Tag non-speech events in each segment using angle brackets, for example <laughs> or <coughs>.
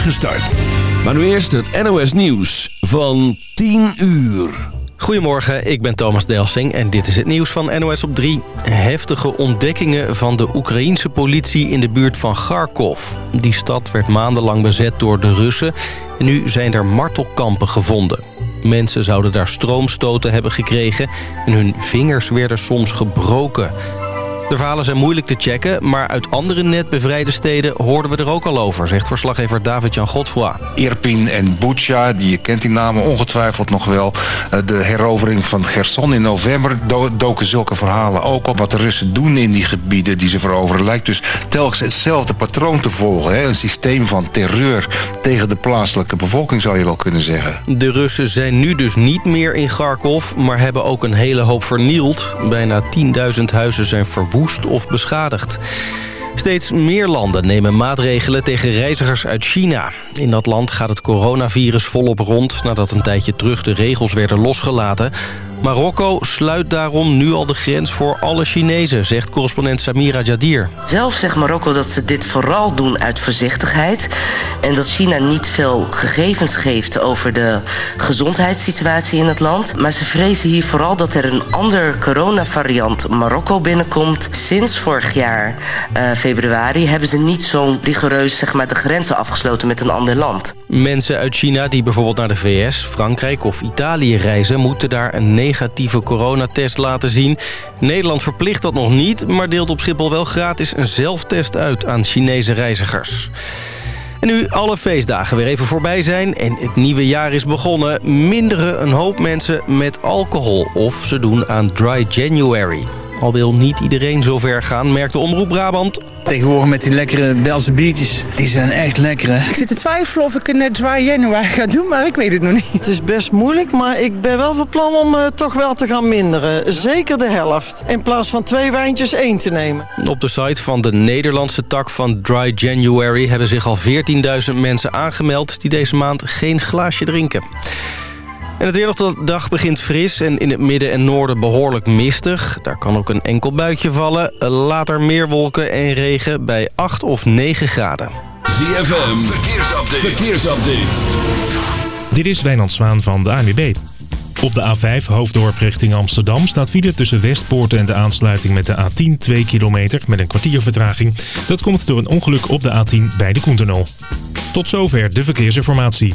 start. Maar nu eerst het NOS Nieuws van 10 uur. Goedemorgen, ik ben Thomas Delsing en dit is het nieuws van NOS op 3. Heftige ontdekkingen van de Oekraïense politie in de buurt van Kharkov. Die stad werd maandenlang bezet door de Russen en nu zijn er martelkampen gevonden. Mensen zouden daar stroomstoten hebben gekregen en hun vingers werden soms gebroken. De verhalen zijn moeilijk te checken, maar uit andere net bevrijde steden hoorden we er ook al over, zegt verslaggever David-Jan Godfroy. Irpin en Bucha, die je kent die namen ongetwijfeld nog wel. Eh, de herovering van Gerson in november doken zulke verhalen ook op. Wat de Russen doen in die gebieden die ze veroveren lijkt dus telkens hetzelfde patroon te volgen. Hè? Een systeem van terreur tegen de plaatselijke bevolking zou je wel kunnen zeggen. De Russen zijn nu dus niet meer in Kharkov, maar hebben ook een hele hoop vernield. Bijna 10.000 huizen zijn verwoest of beschadigd. Steeds meer landen nemen maatregelen tegen reizigers uit China. In dat land gaat het coronavirus volop rond... nadat een tijdje terug de regels werden losgelaten. Marokko sluit daarom nu al de grens voor alle Chinezen... zegt correspondent Samira Jadir. Zelf zegt Marokko dat ze dit vooral doen uit voorzichtigheid... en dat China niet veel gegevens geeft over de gezondheidssituatie in het land. Maar ze vrezen hier vooral dat er een ander coronavariant Marokko binnenkomt. Sinds vorig jaar uh, februari hebben ze niet zo rigoureus zeg maar, de grenzen afgesloten met een ander land. Mensen uit China die bijvoorbeeld naar de VS, Frankrijk of Italië reizen... moeten daar een negatieve coronatest laten zien. Nederland verplicht dat nog niet, maar deelt op Schiphol wel gratis een zelftest uit aan Chinese reizigers. En nu alle feestdagen weer even voorbij zijn en het nieuwe jaar is begonnen... minderen een hoop mensen met alcohol of ze doen aan Dry January. Al wil niet iedereen zo ver gaan, merkt de Omroep Brabant. Tegenwoordig met die lekkere Belse biertjes, die zijn echt lekker Ik zit te twijfelen of ik een net dry januari ga doen, maar ik weet het nog niet. Het is best moeilijk, maar ik ben wel van plan om uh, toch wel te gaan minderen. Zeker de helft, in plaats van twee wijntjes één te nemen. Op de site van de Nederlandse tak van Dry January... hebben zich al 14.000 mensen aangemeld die deze maand geen glaasje drinken. En het weer nog de dag begint fris en in het midden en noorden behoorlijk mistig. Daar kan ook een enkel buitje vallen. Later meer wolken en regen bij 8 of 9 graden. ZFM, verkeersupdate. verkeersupdate. Dit is Wijnand Zwaan van de ANWB. Op de A5 Hoofddorp richting Amsterdam staat file tussen Westpoort en de aansluiting met de A10 2 kilometer met een kwartier vertraging. Dat komt door een ongeluk op de A10 bij de Koentunnel. Tot zover de verkeersinformatie.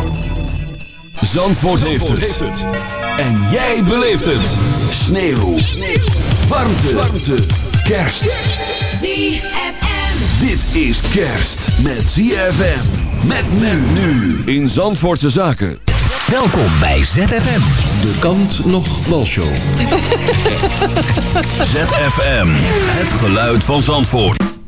Zandvoort, heeft, het. En jij beleeft het. Sneeuw. Sneeuw. Warmte. Warmte. Kerst. ZFM. Dit is kerst met ZFM. Met men nu in Zandvoortse Zaken. Welkom bij ZFM. De kant nog show. <laughs> ZFM. Het geluid van Zandvoort.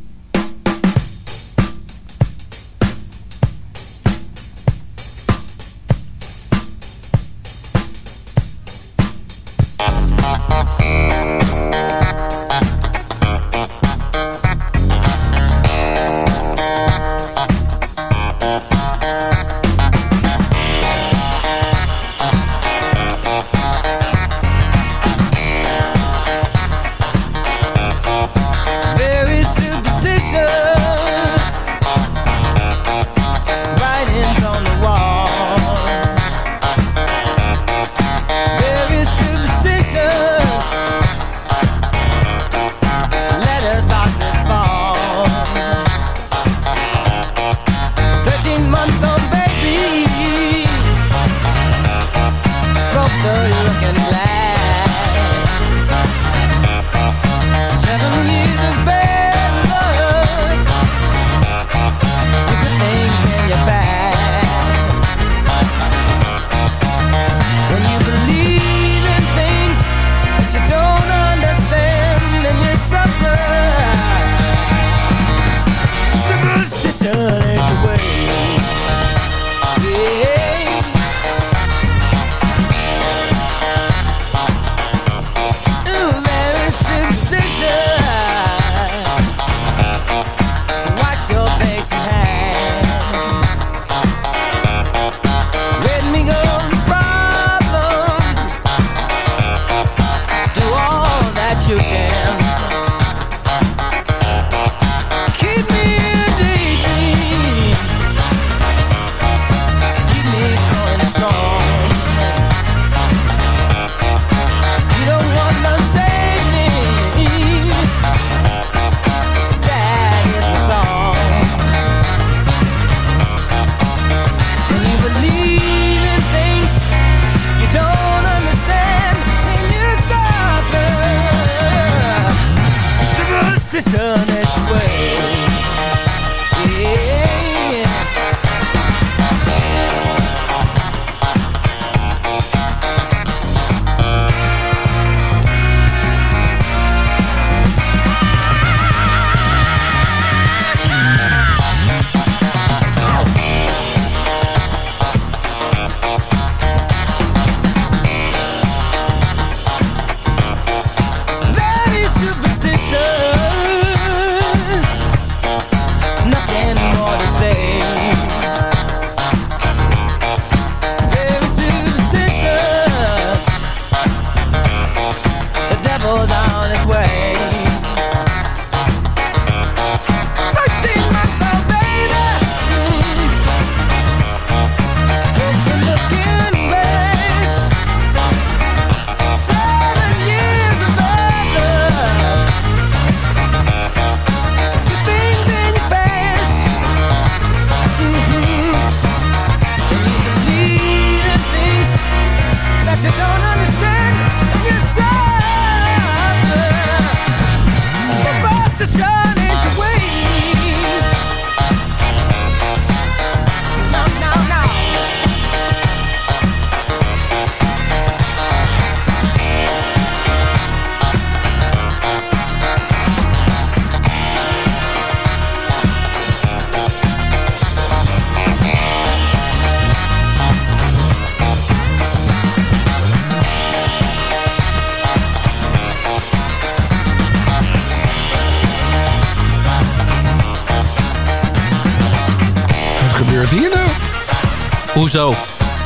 Hoezo?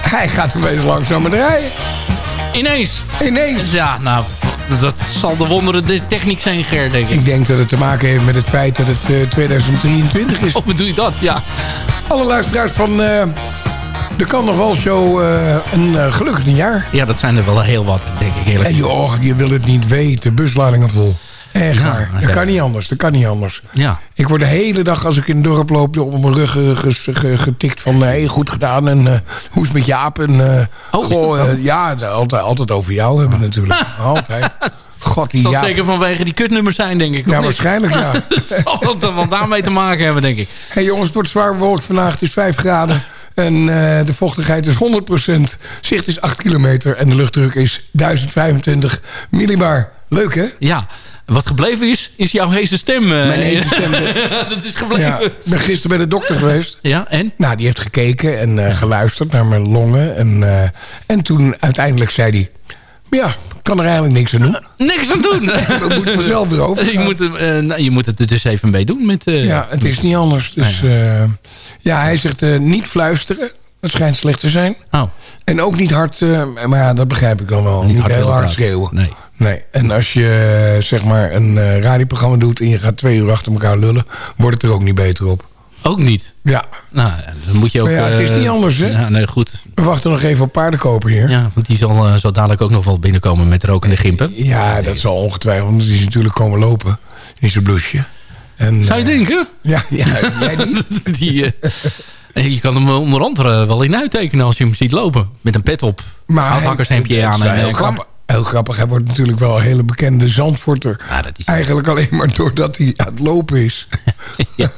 Hij gaat opeens langzamer rijden. Ineens? Ineens. Ja, nou, dat zal de wonderen de techniek zijn, Ger, denk ik. Ik denk dat het te maken heeft met het feit dat het uh, 2023 is. Of bedoel je dat? Ja. Alle luisteraars van uh, de Kan nog wel Show uh, een gelukkig nieuwjaar. Ja, dat zijn er wel heel wat, denk ik eerlijk. En joh, je wil het niet weten. Busladingen vol. Echt Ja. Dat kan niet anders. Dat kan niet anders. Ja. Ik word de hele dag als ik in het dorp loop op mijn rug getikt van hey, goed gedaan en eh, hoe is het met Jaap? En, eh, Oh, goh, dat eh, ja, altijd, altijd over jou hebben natuurlijk. <laughs> altijd. God, die zal Jaap. zeker vanwege die kutnummers zijn, denk ik. Ja, waarschijnlijk ja. <laughs> dat zal dat wel daarmee te maken hebben, denk ik. Hey jongens, het wordt zwaar bewolkt vandaag. Het is 5 graden. En de vochtigheid is 100%. Zicht is 8 kilometer. En de luchtdruk is 1025 millibar. Leuk hè? Ja. Wat gebleven is, is jouw heese stem. eh, Mijn heese stem. <laughs> dat is gebleven. Ja, ik ben gisteren bij de dokter <laughs> geweest. Ja, en? Nou, die heeft gekeken en eh, geluisterd naar mijn longen. En, eh, en toen uiteindelijk zei hij... Ja, ik kan er eigenlijk niks aan doen. Niks aan doen. <laughs> We moeten mezelf erover je, moet, eh, nou, je moet het er dus even mee doen. Met, eh, Ja, het is niet anders. Dus eh, ja, hij zegt eh, niet fluisteren. Dat schijnt slecht te zijn. Oh. En ook niet hard, eh, maar ja, dat begrijp ik dan wel. Niet, hard heel hard praten. schreeuwen. Nee. Nee. En als je zeg maar een eh, radioprogramma doet en je gaat twee uur achter elkaar lullen, wordt het er ook niet beter op. Ook niet. Ja, Nou, dan moet je ook... Maar ja, het is eh, niet anders, hè? Ja, nee, goed. we wachten nog even op paardenkoper hier. Ja, want die zal eh, zo dadelijk ook nog wel binnenkomen met rokende gimpen. Ja, dat zal ongetwijfeld. Want die is natuurlijk komen lopen in zijn blouseje. En, Zou je denken? Ja, ja jij niet? <laughs> die, eh, je kan hem onder andere wel in uittekenen als je hem ziet lopen. Met een pet op. Maar hij- aan. En, heel, grappig, heel grappig. Hij wordt natuurlijk wel een hele bekende Zandvoorter. Ja, dat is... Eigenlijk alleen maar doordat hij aan het lopen is. <laughs> Ja,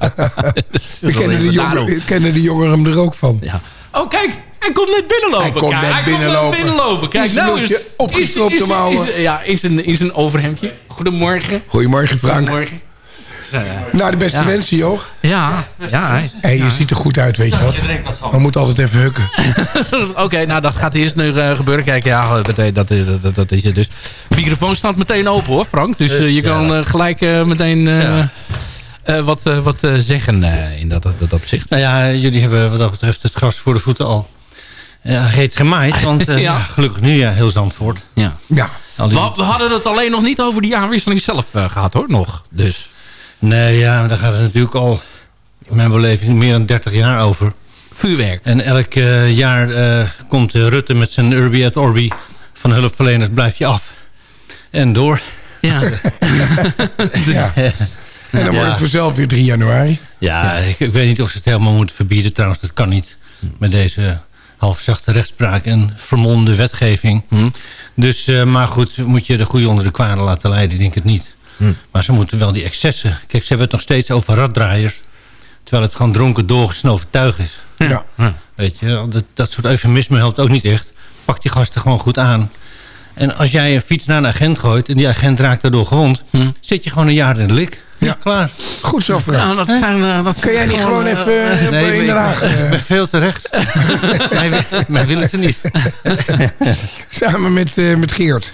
is We kennen de, jongeren, kennen de jongeren hem er ook van. Ja. Oh, kijk. Hij komt net binnenlopen. Hij komt net binnenlopen. Kijk, nou is... opgestroopte is- is- is- Ja, in zijn overhemdje. Goedemorgen. Goedemorgen Frank. Goedemorgen. Nou, de beste Ja. wensen, joh. Ja, ja. Hey, je ziet er goed uit, weet je wat. We moeten altijd even hukken. <laughs> Oké, nou dat gaat eerst nu eh, gebeuren. Kijk, ja, dat, dat, dat, dat, dat is het dus. De microfoon staat meteen open hoor, Frank. Dus eh, je ja. kan eh, gelijk eh, meteen eh, Ja. eh, wat, eh, wat eh, zeggen eh, in dat, dat opzicht. Nou ja, jullie hebben wat dat betreft het gras voor de voeten al ja, reeds gemaaid. <laughs> Want eh, Ja. ja. gelukkig nu ja, heel Zandvoort. Ja. Ja. Die- We, we hadden het alleen nog niet over die jaarwisseling zelf eh, gehad hoor, nog. Dus. Nee, ja, daar gaat het natuurlijk al in mijn beleving meer dan 30 jaar over. Vuurwerk. En elk eh, jaar eh, komt eh, Rutte met zijn Urbi et Orbi van hulpverleners blijf je af. En door. Ja. <laughs> Ja. En dan wordt het vanzelf weer 3 januari. Ja, ik, ik weet niet of ze het helemaal moeten verbieden. Trouwens, dat kan niet. Met deze halfzachte rechtspraak en vermomde wetgeving. Dus, eh, maar goed, moet je de goede onder de kwade laten leiden? Ik denk het niet. Maar ze moeten wel die excessen... Kijk, ze hebben het nog steeds over raddraaiers. Terwijl het gewoon dronken doorgesnoven tuig is. Ja. Weet je, dat, dat soort eufemisme helpt ook niet echt. Pak die gasten gewoon goed aan. En als jij een fiets naar een agent gooit... en die agent raakt daardoor gewond... zit je gewoon een jaar in de lik. Ja, klaar. Goed zo, Frank. Nou, dat zijn, eh, dat Kun jij niet gewoon even eh, Nee, in ik ben, ik eh, ben veel te recht. mij, <laughs> wi- mij willen ze niet. samen met, eh, met Geert.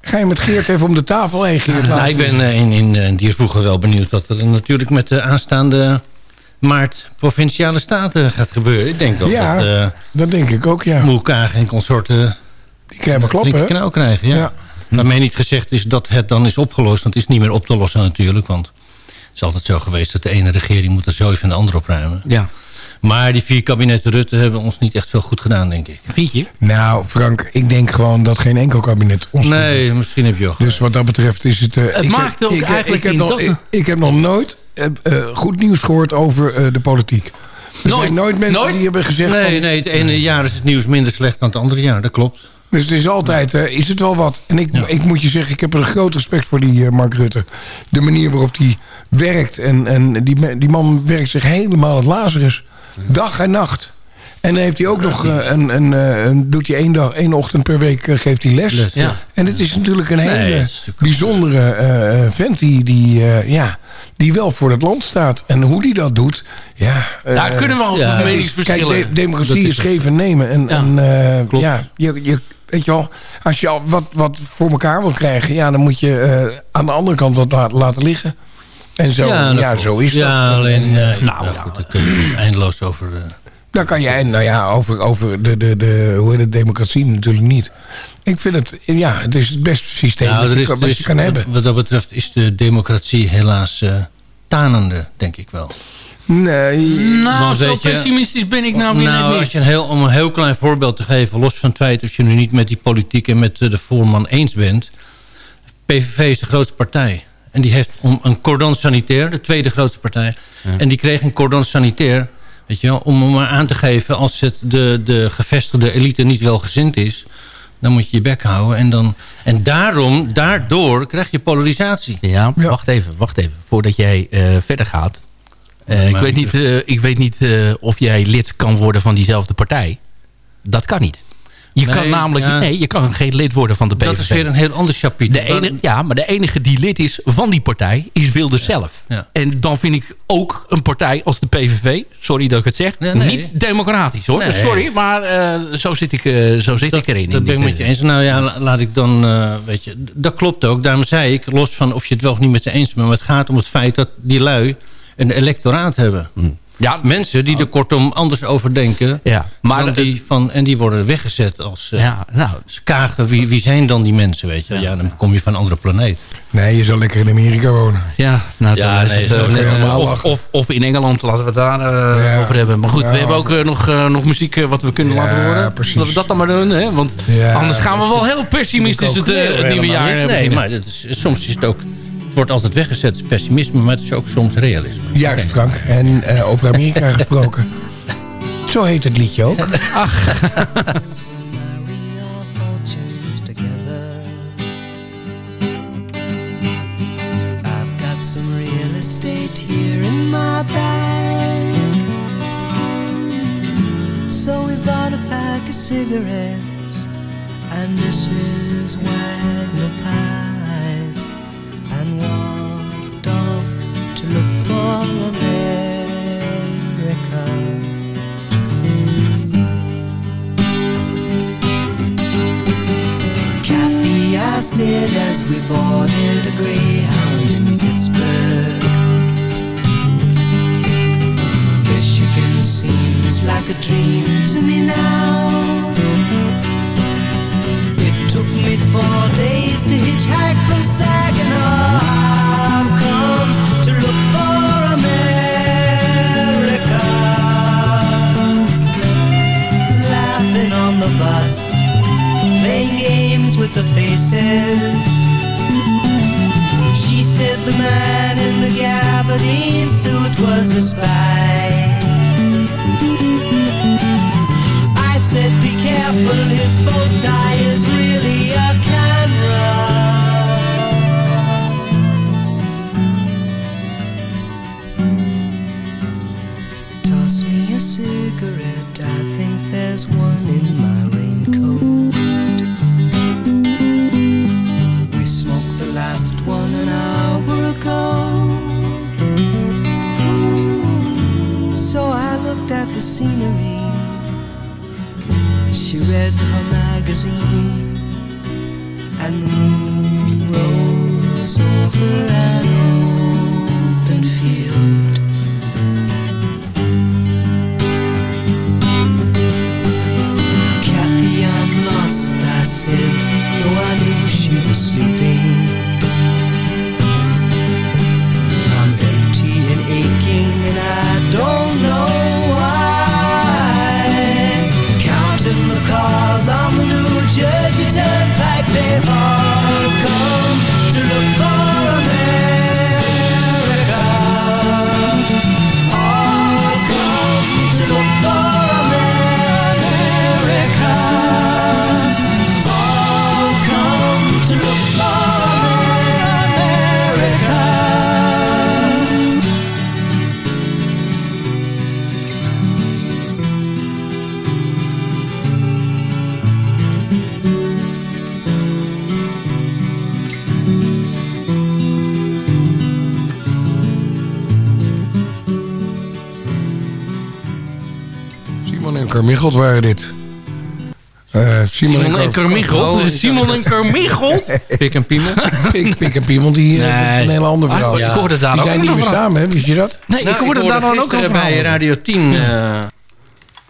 Ga je met Geert even om de tafel heen, Geert? Nou, ik ben eh, in, in, in Diersvoegen wel benieuwd... wat er natuurlijk met de aanstaande maart provinciale staten gaat gebeuren. Ik denk ook Ja, dat eh dat denk ik ook, ja. Moelkaag en consorten... Die krijgen kloppen, knauw krijgen, ja. Ja. Waarmee niet gezegd is dat het dan is opgelost. Want het is niet meer op te lossen natuurlijk. Want het is altijd zo geweest dat de ene regering moet er zo van de andere opruimen. Ja. Maar die vier kabinetten Rutte hebben ons niet echt veel goed gedaan, denk ik. Vind je? Nou, Frank, ik denk gewoon dat geen enkel kabinet ons Nee, misschien heb je Dus wat dat betreft is het... eh, Het ik maakt heb, ook ik, eigenlijk ik heb nog, ik, ik heb nog nooit eh, eh, goed nieuws gehoord over eh, de politiek. Er Nooit? zijn nooit mensen Nooit? die hebben gezegd... Nee, van, nee, het ene jaar is het nieuws minder slecht dan het andere jaar. Dat klopt. Dus het is altijd, eh, is het wel wat. En ik, ik moet je zeggen, ik heb er een groot respect voor die eh, Mark Rutte. De manier waarop hij werkt. En, en die, die man werkt zich helemaal het Lazarus. Dag en nacht. En dan heeft hij ook nog eh, een, een, eh, een, doet hij één dag, één ochtend per week eh, geeft hij les. Les, ja. En het is natuurlijk een hele bijzondere vent die, die, eh, ja, die wel voor het land staat. En hoe die dat doet, ja... eh, Daar kunnen we al ja, Kijk, meningsverschillen. de- democratie Dat is is geven en nemen. En, Ja, en eh, klopt. ja, je, je, weet je wel, als je al wat, wat voor elkaar wil krijgen... Ja, dan moet je eh, aan de andere kant wat la- laten liggen. En zo, ja, klopt. zo is ja, dat. alleen, En, eh, eh, nou, goed, daar kun je eindeloos over... eh, daar kan jij, nou ja, over, over de, de, de, hoe heet het, democratie natuurlijk niet. Ik vind het, ja, het is het beste systeem nou, dat, je, is- kan- wat is- je kan wat- hebben. Wat dat betreft is de democratie helaas eh, tanende, denk ik wel. Nee, Nou, Want zo je- pessimistisch ben ik nou weer nou, net als niet. je een heel, om een heel klein voorbeeld te geven... los van het feit dat je nu niet met die politiek en met de voorman eens bent... PVV is de grootste partij. En die heeft om een cordon sanitair, de tweede grootste partij... en die kreeg een cordon sanitair... Weet je wel, om hem maar aan te geven als het de, de gevestigde elite niet welgezind is... dan moet je je bek houden. En, dan, en daarom, daardoor krijg je polarisatie. Ja, wacht even, wacht even. Voordat jij eh, verder gaat. Eh, ik, maar- weet niet, eh, ik weet niet eh, of jij lid kan worden van diezelfde partij. Dat kan niet. Je Nee, kan namelijk ja. nee, je kan geen lid worden van de PVV. Dat is weer een heel ander chapiter. de ene, ja, maar de enige die lid is van die partij is Wilders zelf. Ja. En dan vind ik ook een partij als de PVV, sorry dat ik het zeg, Nee, niet democratisch hoor. Sorry, maar eh, zo zit ik, eh, zo zit ik erin. Dat ben ik met je eh, eens. Nou ja, la- laat ik dan, weet je, dat klopt ook. Daarom zei ik, los van of je het wel of niet met ze eens bent... maar het gaat om het feit dat die lui een electoraat hebben. Ja, Mensen die er kortom anders over denken... ja, maar dan die van, en die worden weggezet als... eh, ja, nou, kagen, wie, wie zijn dan die mensen, weet je? Ja. dan kom je van een andere planeet. nee, je zal lekker in Amerika wonen. Ja, nou, Ja, dan is nee, het, eh, eh, of, of, of in Engeland, laten we het daar eh, Ja. over hebben. Maar goed, Ja, we hebben ook eh, nog, eh, nog muziek eh, wat we kunnen Ja, laten horen. precies. Laten we dat dan maar doen, hè? want Ja, anders gaan we wel heel pessimistisch het, eh, het nieuwe jaar eh, Nee, maar dat is, soms is het ook... Het wordt altijd weggezet als pessimisme, maar het is ook soms realisme. Juist, Frank. En eh, over Amerika <laughs> gesproken. Zo heet het liedje ook. I've got some real estate here in my bag. So we bought a pack of cigarettes and Mrs. Wagner pies and walked off to look for America. Kathy, I said as we boarded a Greyhound in Pittsburgh. Michigan seems like a dream to me now. Took me four days to hitchhike from Saginaw. I've come to look for America. Laughing on the bus, playing games with the faces. She said the man in the gabardine suit was a spy. Read her magazine, and the moon rose over Carmichelt waren dit. Eh, Simon, Simon en Carmichelt? Oh, Simon en Carmichelt? <laughs> Pik en Piemel? <laughs> Pik, Pik en Piemel, die eh, dat is een hele andere Ah, vrouw. ik hoorde daar die zijn niet meer verhaal. samen, hè? wist je dat? Nee, Nou, ik hoorde daar dan ook gisteren bij Radio 10... eh,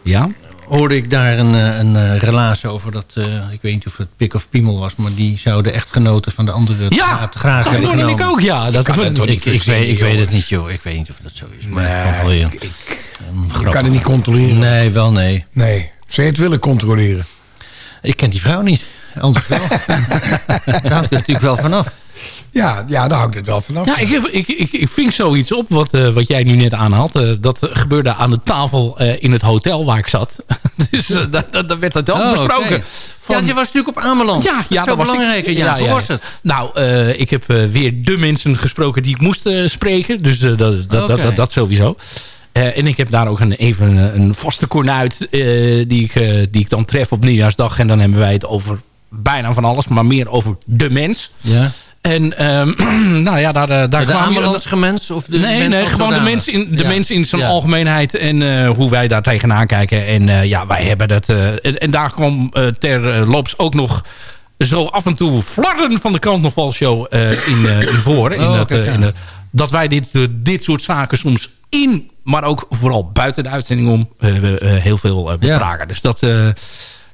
Ja? hoorde ik daar een, een relaas over dat... eh, ik weet niet of het Pik of Piemel was... maar die zouden echtgenoten van de andere Ja, graag dat hebben hoorde ik ook, ja. Dat Ik, ik, weet, ik het niet, joh. Ik weet niet of dat zo is. Maar Wel weer ik- kan het niet controleren. Nee, wel nee. Nee. Zou je het willen controleren? Ik ken die vrouw niet. Anders wel. <laughs> Daar hangt het natuurlijk wel vanaf. Ja, ja daar hangt het wel vanaf. Ja, ik, ik, ik, ik ving zoiets op wat, eh, wat jij nu net aanhaalt. Eh, dat gebeurde aan de tafel eh, in het hotel waar ik zat. <laughs> dus uh, daar da, werd dat ook Oh, besproken. okay. Van, ja, je was natuurlijk op Ameland. Ja, ja dat was belangrijk. ik. Ja, Hoe was het? Nou, uh, ik heb uh, weer de mensen gesproken die ik moest uh, spreken. Dus dat, dat, okay. dat, dat, dat, sowieso. Uh, en ik heb daar ook een, even een, een vaste kornuit uh, die, ik, uh, die ik dan tref op nieuwjaarsdag. En dan hebben wij het over bijna van alles, maar meer over de mens. Ja. En um, <clears throat> nou ja, daar, daar de kwam je... mens? Of de nee, mens nee gewoon de mens in, de ja. mens in zijn ja. algemeenheid. En uh, hoe wij daar tegenaan kijken. En uh, ja, wij hebben dat... Uh, en, en, daar kwam ter loops ook nog zo af en toe flarden van de kant nog wel show in, in voor. In oh, dat, okay, in de, dat wij dit, dit soort zaken soms in, maar ook vooral buiten de uitzending om heel veel bespraken. Ja. Dus dat...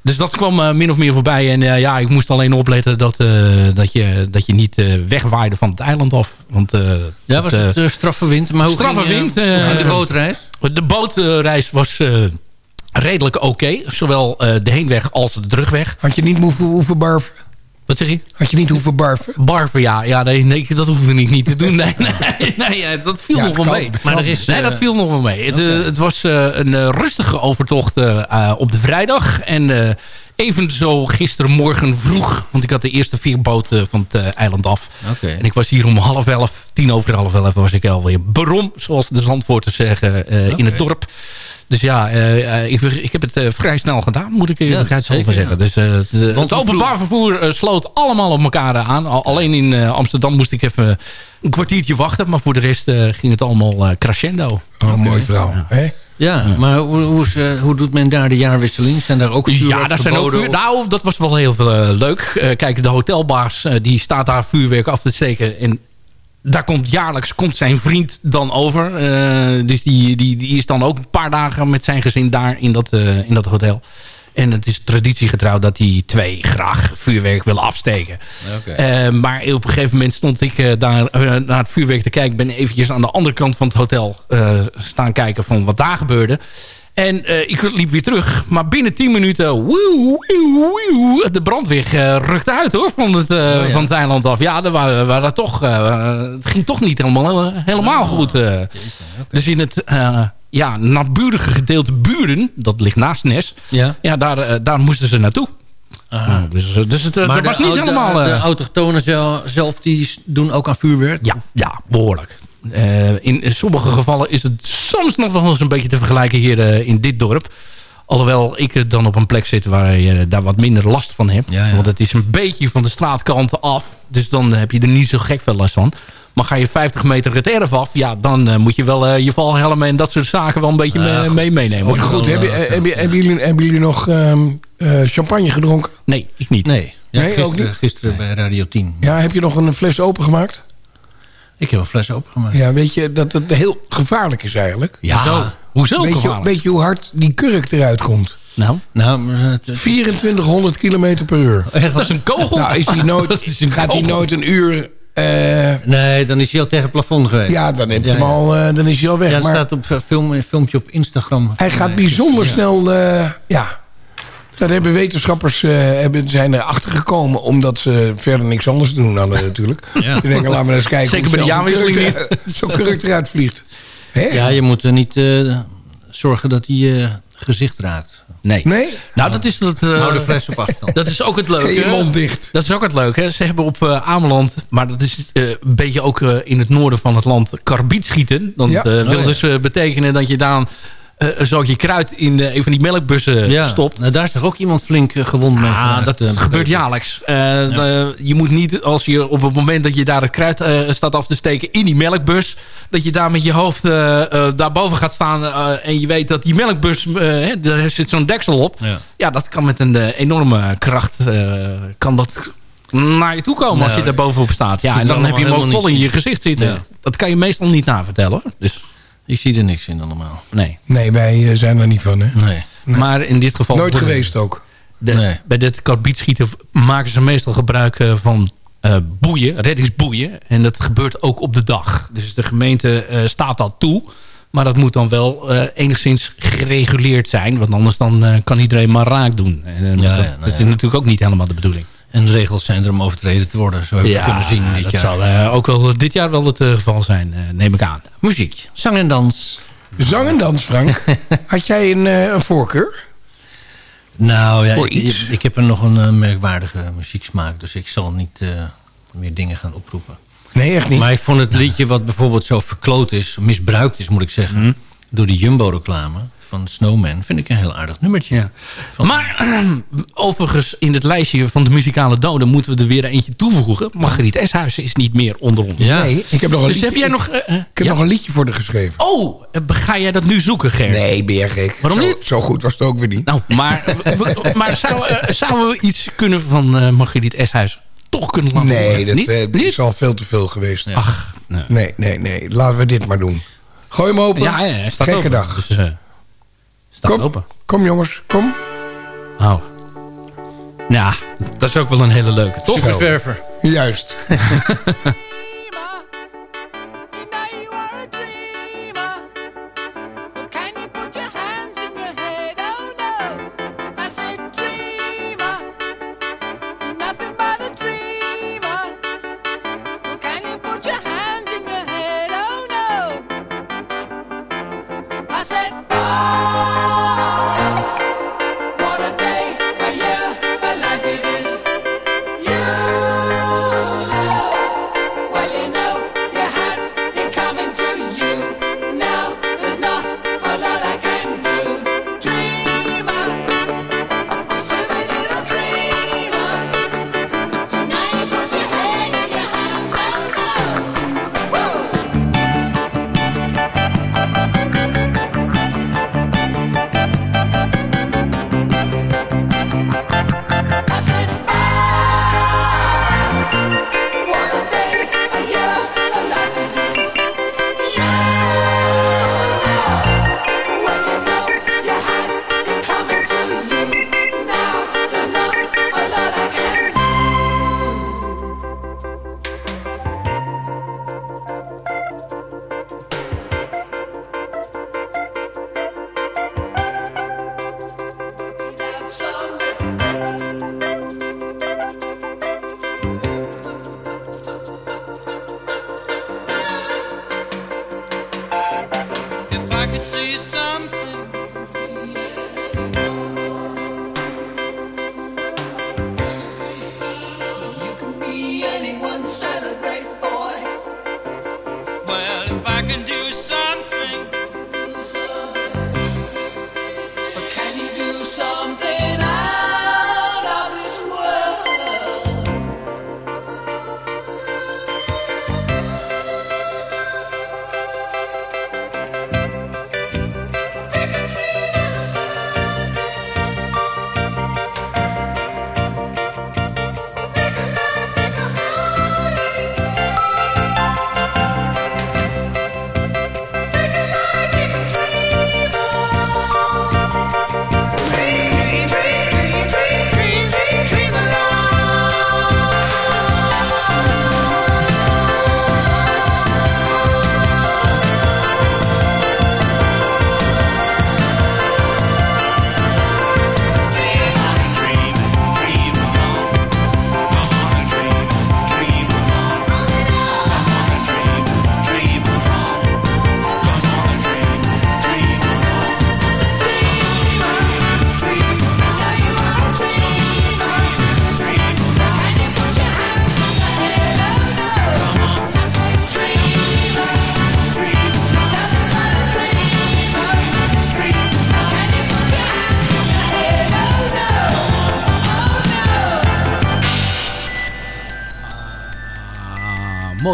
Dus dat kwam uh, min of meer voorbij. En uh, ja, ik moest alleen opletten dat, uh, dat, je, dat je niet wegwaaide van het eiland af. Want, ja, was het uh, straffe wind? Maar hoe straffe ging, wind. de bootreis? De bootreis was redelijk oké. Okay. Zowel de heenweg als de terugweg. Had je niet hoeven barven? Wat zeg je? Had je niet hoeven barven? Barven, ja. ja nee, nee, dat hoefde ik niet te doen. Nee, <laughs> nee, nee dat viel ja, nog wel kan, mee. Maar er is, nee, dat viel nog wel mee. Okay. Het, het, was uh, een uh, rustige overtocht uh, op de vrijdag. En even zo gistermorgen vroeg. Want ik had de eerste vier boten van het eiland af. Okay. En ik was hier om half elf, tien over half elf... was ik alweer berom, zoals de Zandvoorters zeggen, okay. in het dorp. Dus ja, uh, ik, ik, heb het uh, vrij snel gedaan, moet ik eerlijkheidshalve ja, zeggen. Ja. Dus uh, de, het openbaar vervoer sloot allemaal op elkaar aan. Al, alleen in Amsterdam moest ik even een kwartiertje wachten. Maar voor de rest ging het allemaal crescendo. Oh, okay. mooi verhaal. Ja. Ja, maar hoe, hoe, is, eh, hoe doet men daar de jaarwisseling? Zijn daar ook vuurwerk Ja, daar zijn ook vuur? Nou, dat was wel heel eh, leuk. Eh, kijk, de hotelbaas eh, die staat daar vuurwerk af te steken. En daar komt jaarlijks komt zijn vriend dan over. Eh, dus die, die, die is dan ook een paar dagen met zijn gezin daar in dat, eh, in dat hotel. En het is traditiegetrouw dat die twee graag vuurwerk willen afsteken. Eh, maar op een gegeven moment stond ik daar naar het vuurwerk te kijken. Ik ben eventjes aan de andere kant van het hotel staan kijken van wat daar gebeurde. En eh, ik liep weer terug. Maar binnen 10 minuten... woe, woe, woe, de brandweer eh, rukte uit hoor, van, het, eh, van het eiland af. Ja, er waren, waren toch, het ging toch niet helemaal, helemaal goed. eh. Dus in het ja, naburige gedeelte Buren, dat ligt naast Nes... Ja. Ja, daar, daar moesten ze naartoe. Dus, dus het Maar dat was niet helemaal... De, de autochtonen zel- zelf, die doen ook aan vuurwerk? ja, ja, behoorlijk. Eh, in, sommige gevallen is het soms nog wel eens een beetje te vergelijken hier eh, in dit dorp. Alhoewel ik er dan op een plek zit waar je daar wat minder last van hebt. Ja, ja. Want het is een beetje van de straatkant af. Dus dan heb je er niet zo gek veel last van. Maar ga je 50 meter het erf af, ja, dan eh, moet je wel eh, je valhelmen en dat soort zaken wel een beetje mee, goed. mee meenemen. Goed, hebben, eh, hebben, hebben, jullie, hebben jullie nog ehm, eh, champagne gedronken? Nee, ik niet. Nee, ja, Nee, ook gisteren, niet? gisteren bij Radio 10. Ja, heb je nog een fles opengemaakt? Ik heb een fles opengemaakt. Ja, weet je dat het heel gevaarlijk is eigenlijk? Ja, Zo. hoezo Weet je, weet je hoe hard die kurk eruit komt? Nou, Nou, maar het- 2400 kilometer per uur. dat is een kogel. Nou, is die <laughs> nooit, Dat is een gaat hij nooit een uur... eh, nee, dan is hij al tegen het plafond geweest. ja, dan, heb je Ja, hem ja. al, eh, dan is hij al weg. Ja, maar staat op eh, film, een filmpje op Instagram. hij gaat bijzonder ja. snel... eh, ja, dat hebben wetenschappers eh, hebben, zijn erachter gekomen... omdat ze verder niks anders te doen hadden natuurlijk. <laughs> Ja. Die denken, laten we eens kijken Zeker hoe bij de jaarwisseling kurk er- Zo'n kurk eruit vliegt. Hè? Ja, je moet er niet eh, zorgen dat hij je gezicht raakt. Nee. Nee? Nou, dat is dat. eh, Hou de fles op afstand. <laughs> Dat is ook het leuke. je mond dicht. Dat is ook het leuke. Hè? Ze hebben op eh, Ameland, maar dat is eh, een beetje ook eh, in het noorden van het land, karbiet schieten. Dat Ja. eh, wil Oh, ja. dus eh, betekenen dat je daar eh, een zootje kruid in eh, een van die melkbussen ja, stopt. Nou, daar is toch ook iemand flink eh, gewond mee Ah, geraakt, dat eh, gebeurt jaarlijks. Eh, de- je moet niet, als je op het moment dat je daar het kruid eh, staat af te steken in die melkbus, dat je daar met je hoofd eh, eh, daarboven gaat staan eh, en je weet dat die melkbus, eh, daar zit zo'n deksel op. Ja. Ja, dat kan met een eh, enorme kracht, eh, kan dat naar je toe komen als je daar bovenop staat. Ja, en dan heb je hem ook vol in je gezicht zitten. Ja. Dat kan je meestal niet navertellen hoor. Dus Ik zie er niks in dan normaal. nee. Nee, wij eh, zijn er niet van. Hè? Nee. Maar in dit geval... Nooit geweest ook. De- Nee. Bij dit karbietschieten maken ze meestal gebruik eh, van eh, boeien, reddingsboeien. En dat gebeurt ook op de dag. Dus de gemeente eh, staat dat toe. Maar dat moet dan wel eh, enigszins gereguleerd zijn. Want anders dan, eh, kan iedereen maar raak doen. En, Ja, dat, ja, nou dat ja. is natuurlijk ook niet helemaal de bedoeling. En de regels zijn er om overtreden te worden. Zo heb je kunnen zien dit dat jaar. zal eh, ook wel dit jaar wel het eh, geval zijn, eh, neem ik aan. Muziek, zang en dans. Zang en dans, Frank. <laughs> Had jij een, eh, een voorkeur? Nou ja, Voor ik, iets? ik heb er nog een merkwaardige muzieksmaak. Dus ik zal niet eh, meer dingen gaan oproepen. Nee, echt niet. Maar ik vond het liedje wat bijvoorbeeld zo verkloot is... misbruikt is, moet ik zeggen... Mhm. door die Jumbo-reclame van Snowman... vind ik een heel aardig nummertje. Ja. Van- Maar <clears throat> overigens in het lijstje van de muzikale doden... moeten we er weer eentje toevoegen. Margriet Eshuizen is niet meer onder ons. Ja. Nee, ik heb nog een Dus liedje, heb jij nog... eh, eh, ik heb ja? nog een liedje voor de geschreven. Oh, eh, ga jij dat nu zoeken, Ger? Nee, gek. Waarom Zo- niet? Zo goed was het ook weer niet. Nou, maar, <laughs> maar zou, zouden we iets kunnen van eh Margriet Eshuis toch kunnen laten nee, dat Niet? Niet? is al veel te veel geweest. Ach, nee. Nee, nee, nee. Laten we dit maar doen. Gooi hem open. Ja, ja, hij staat Gekke open. dag. Dus, staat Kom. open. Kom jongens, kom. Oh. Ja, dat is ook wel een hele leuke. Toch? Zo. Verver. Juist. <laughs>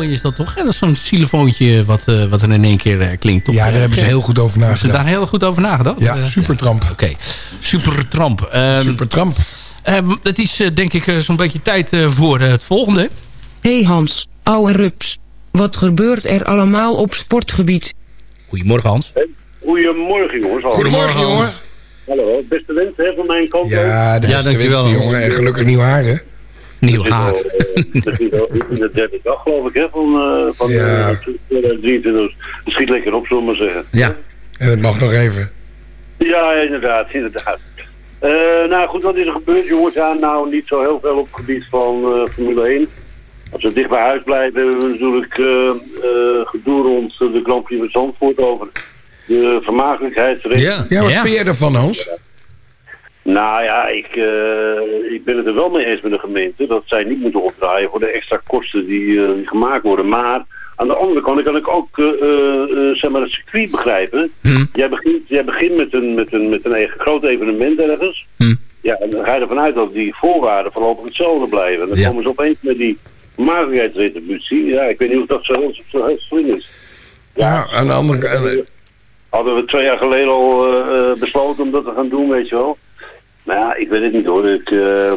mooi is dat toch? Dat is zo'n xylofoontje wat, eh, wat er in één keer eh, klinkt. Toch? Ja, daar hebben ze heel goed over Hebben ze nagedacht. daar heel goed over nagedacht? Ja, Eh, supertramp. Oké, supertramp. Ehm, Supertramp. het is eh, denk ik eh, zo'n beetje tijd eh, voor eh, het volgende. hey Hans, ouwe rups. Wat gebeurt er allemaal op sportgebied? Goedemorgen Hans. Goedemorgen jongens. Goedemorgen, jongen. Hallo, beste hè, van mijn kant. Ja, de Ja, dankjewel. jongen. En gelukkig nieuw haar, hè? Nieuw haar. Het is de derde dag geloof ik hè, van, eh van Ja. eh, 2023. Het schiet lekker op, zullen we maar zeggen. Ja. En het mag nog even. Ja, inderdaad, inderdaad. Eh, nou goed, wat is er gebeurd jongens? Ja, nou niet zo heel veel op het gebied van eh, Formule 1. Als we dicht bij huis blijven, hebben we natuurlijk eh, eh, gedoe rond de Grand Prix van Zandvoort over de vermakelijkheidsrecht. Ja, Ja, wat ja. vind jij ervan, Hans? Nou ja, ik, eh, ik ben het er wel mee eens met de gemeente dat zij niet moeten opdraaien voor de extra kosten die, eh, die gemaakt worden. Maar aan de andere kant kan ik ook eh, zeg maar het circuit begrijpen. Hm. Jij, begint, jij begint met een, met een, met een eigen groot evenement ergens. Hm. Ja, en dan ga je ervan uit dat die voorwaarden voorlopig hetzelfde blijven. En dan Ja. komen ze opeens met die vermakelijkheidsretributie. Ja, ik weet niet of dat zo heel, zo heel slim is. Ja, aan de andere kant... Hadden we twee jaar geleden al besloten om dat te gaan doen, weet je wel. Nou ja, ik weet het niet hoor. Ik, eh,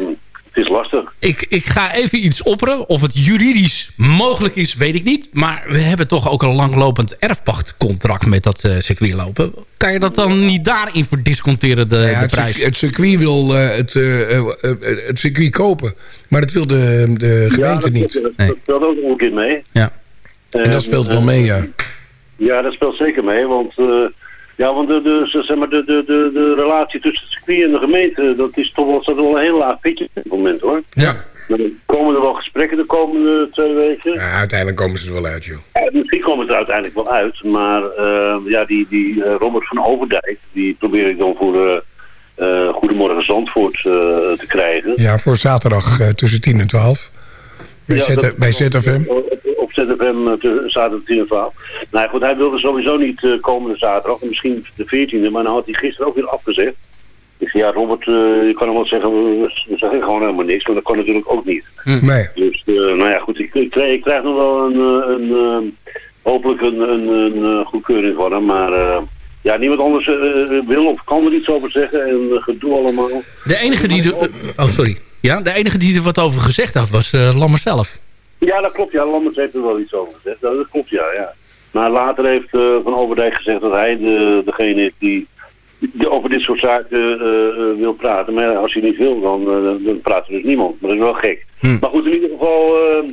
het is lastig. Ik, ik ga even iets opperen. Of het juridisch mogelijk is, weet ik niet. Maar we hebben toch ook een langlopend erfpachtcontract met dat eh, circuit lopen. Kan je dat dan niet daarin verdisconteren, de, ja, de het, prijs? het circuit wil eh, het, eh, het circuit kopen. Maar dat wil de, de gemeente ja, niet. dat, dat, dat speelt ook een keer mee. Ja. En dat speelt wel mee, ja. Ja, dat speelt zeker mee, want, eh, ja, want de, de, zeg maar, de, de, de, de relatie tussen het circuit en de gemeente, dat is toch wel, staat wel een heel laag pitje op dit moment hoor. Ja. Er komen er wel gesprekken de komende twee weken. ja, uiteindelijk komen ze er wel uit, joh. Ja, misschien komen ze er uiteindelijk wel uit, maar eh, ja, die, die eh, Robert van Overdijk, die probeer ik dan voor eh Goedemorgen Zandvoort eh, te krijgen. Ja, voor zaterdag tussen 10 en 12. Bij, Ja, ZFM. ZFM eh, te- zaterdag 10 en 12. Nou goed, hij wilde sowieso niet eh, komende zaterdag, misschien de 14e, maar nou had hij gisteren ook weer afgezegd. Ik zei, ja Robert, eh, je kan hem wel zeggen, we, zeggen gewoon helemaal niks, maar dat kan natuurlijk ook niet. Nee. Dus, eh, nou ja, goed, ik, ik, krijg, ik krijg nog wel een, eh, een, eh, hopelijk een, een, een, eh, goedkeuring van hem, maar eh, ja, niemand anders eh, wil of kan er iets over zeggen en eh, gedoe allemaal. De enige die er... Oh, sorry. Ja, de enige die er wat over gezegd had, was eh Lammer zelf. Ja, dat klopt. Ja, Lammers heeft er wel iets over gezegd. Dat, dat klopt, ja, ja. Maar later heeft eh, Van Overdijk gezegd dat hij de, degene is die, die over dit soort zaken eh, eh, wil praten. Maar ja, als hij niet wil, dan, eh, dan praat er dus niemand. Maar dat is wel gek. Maar goed, in ieder geval, eh,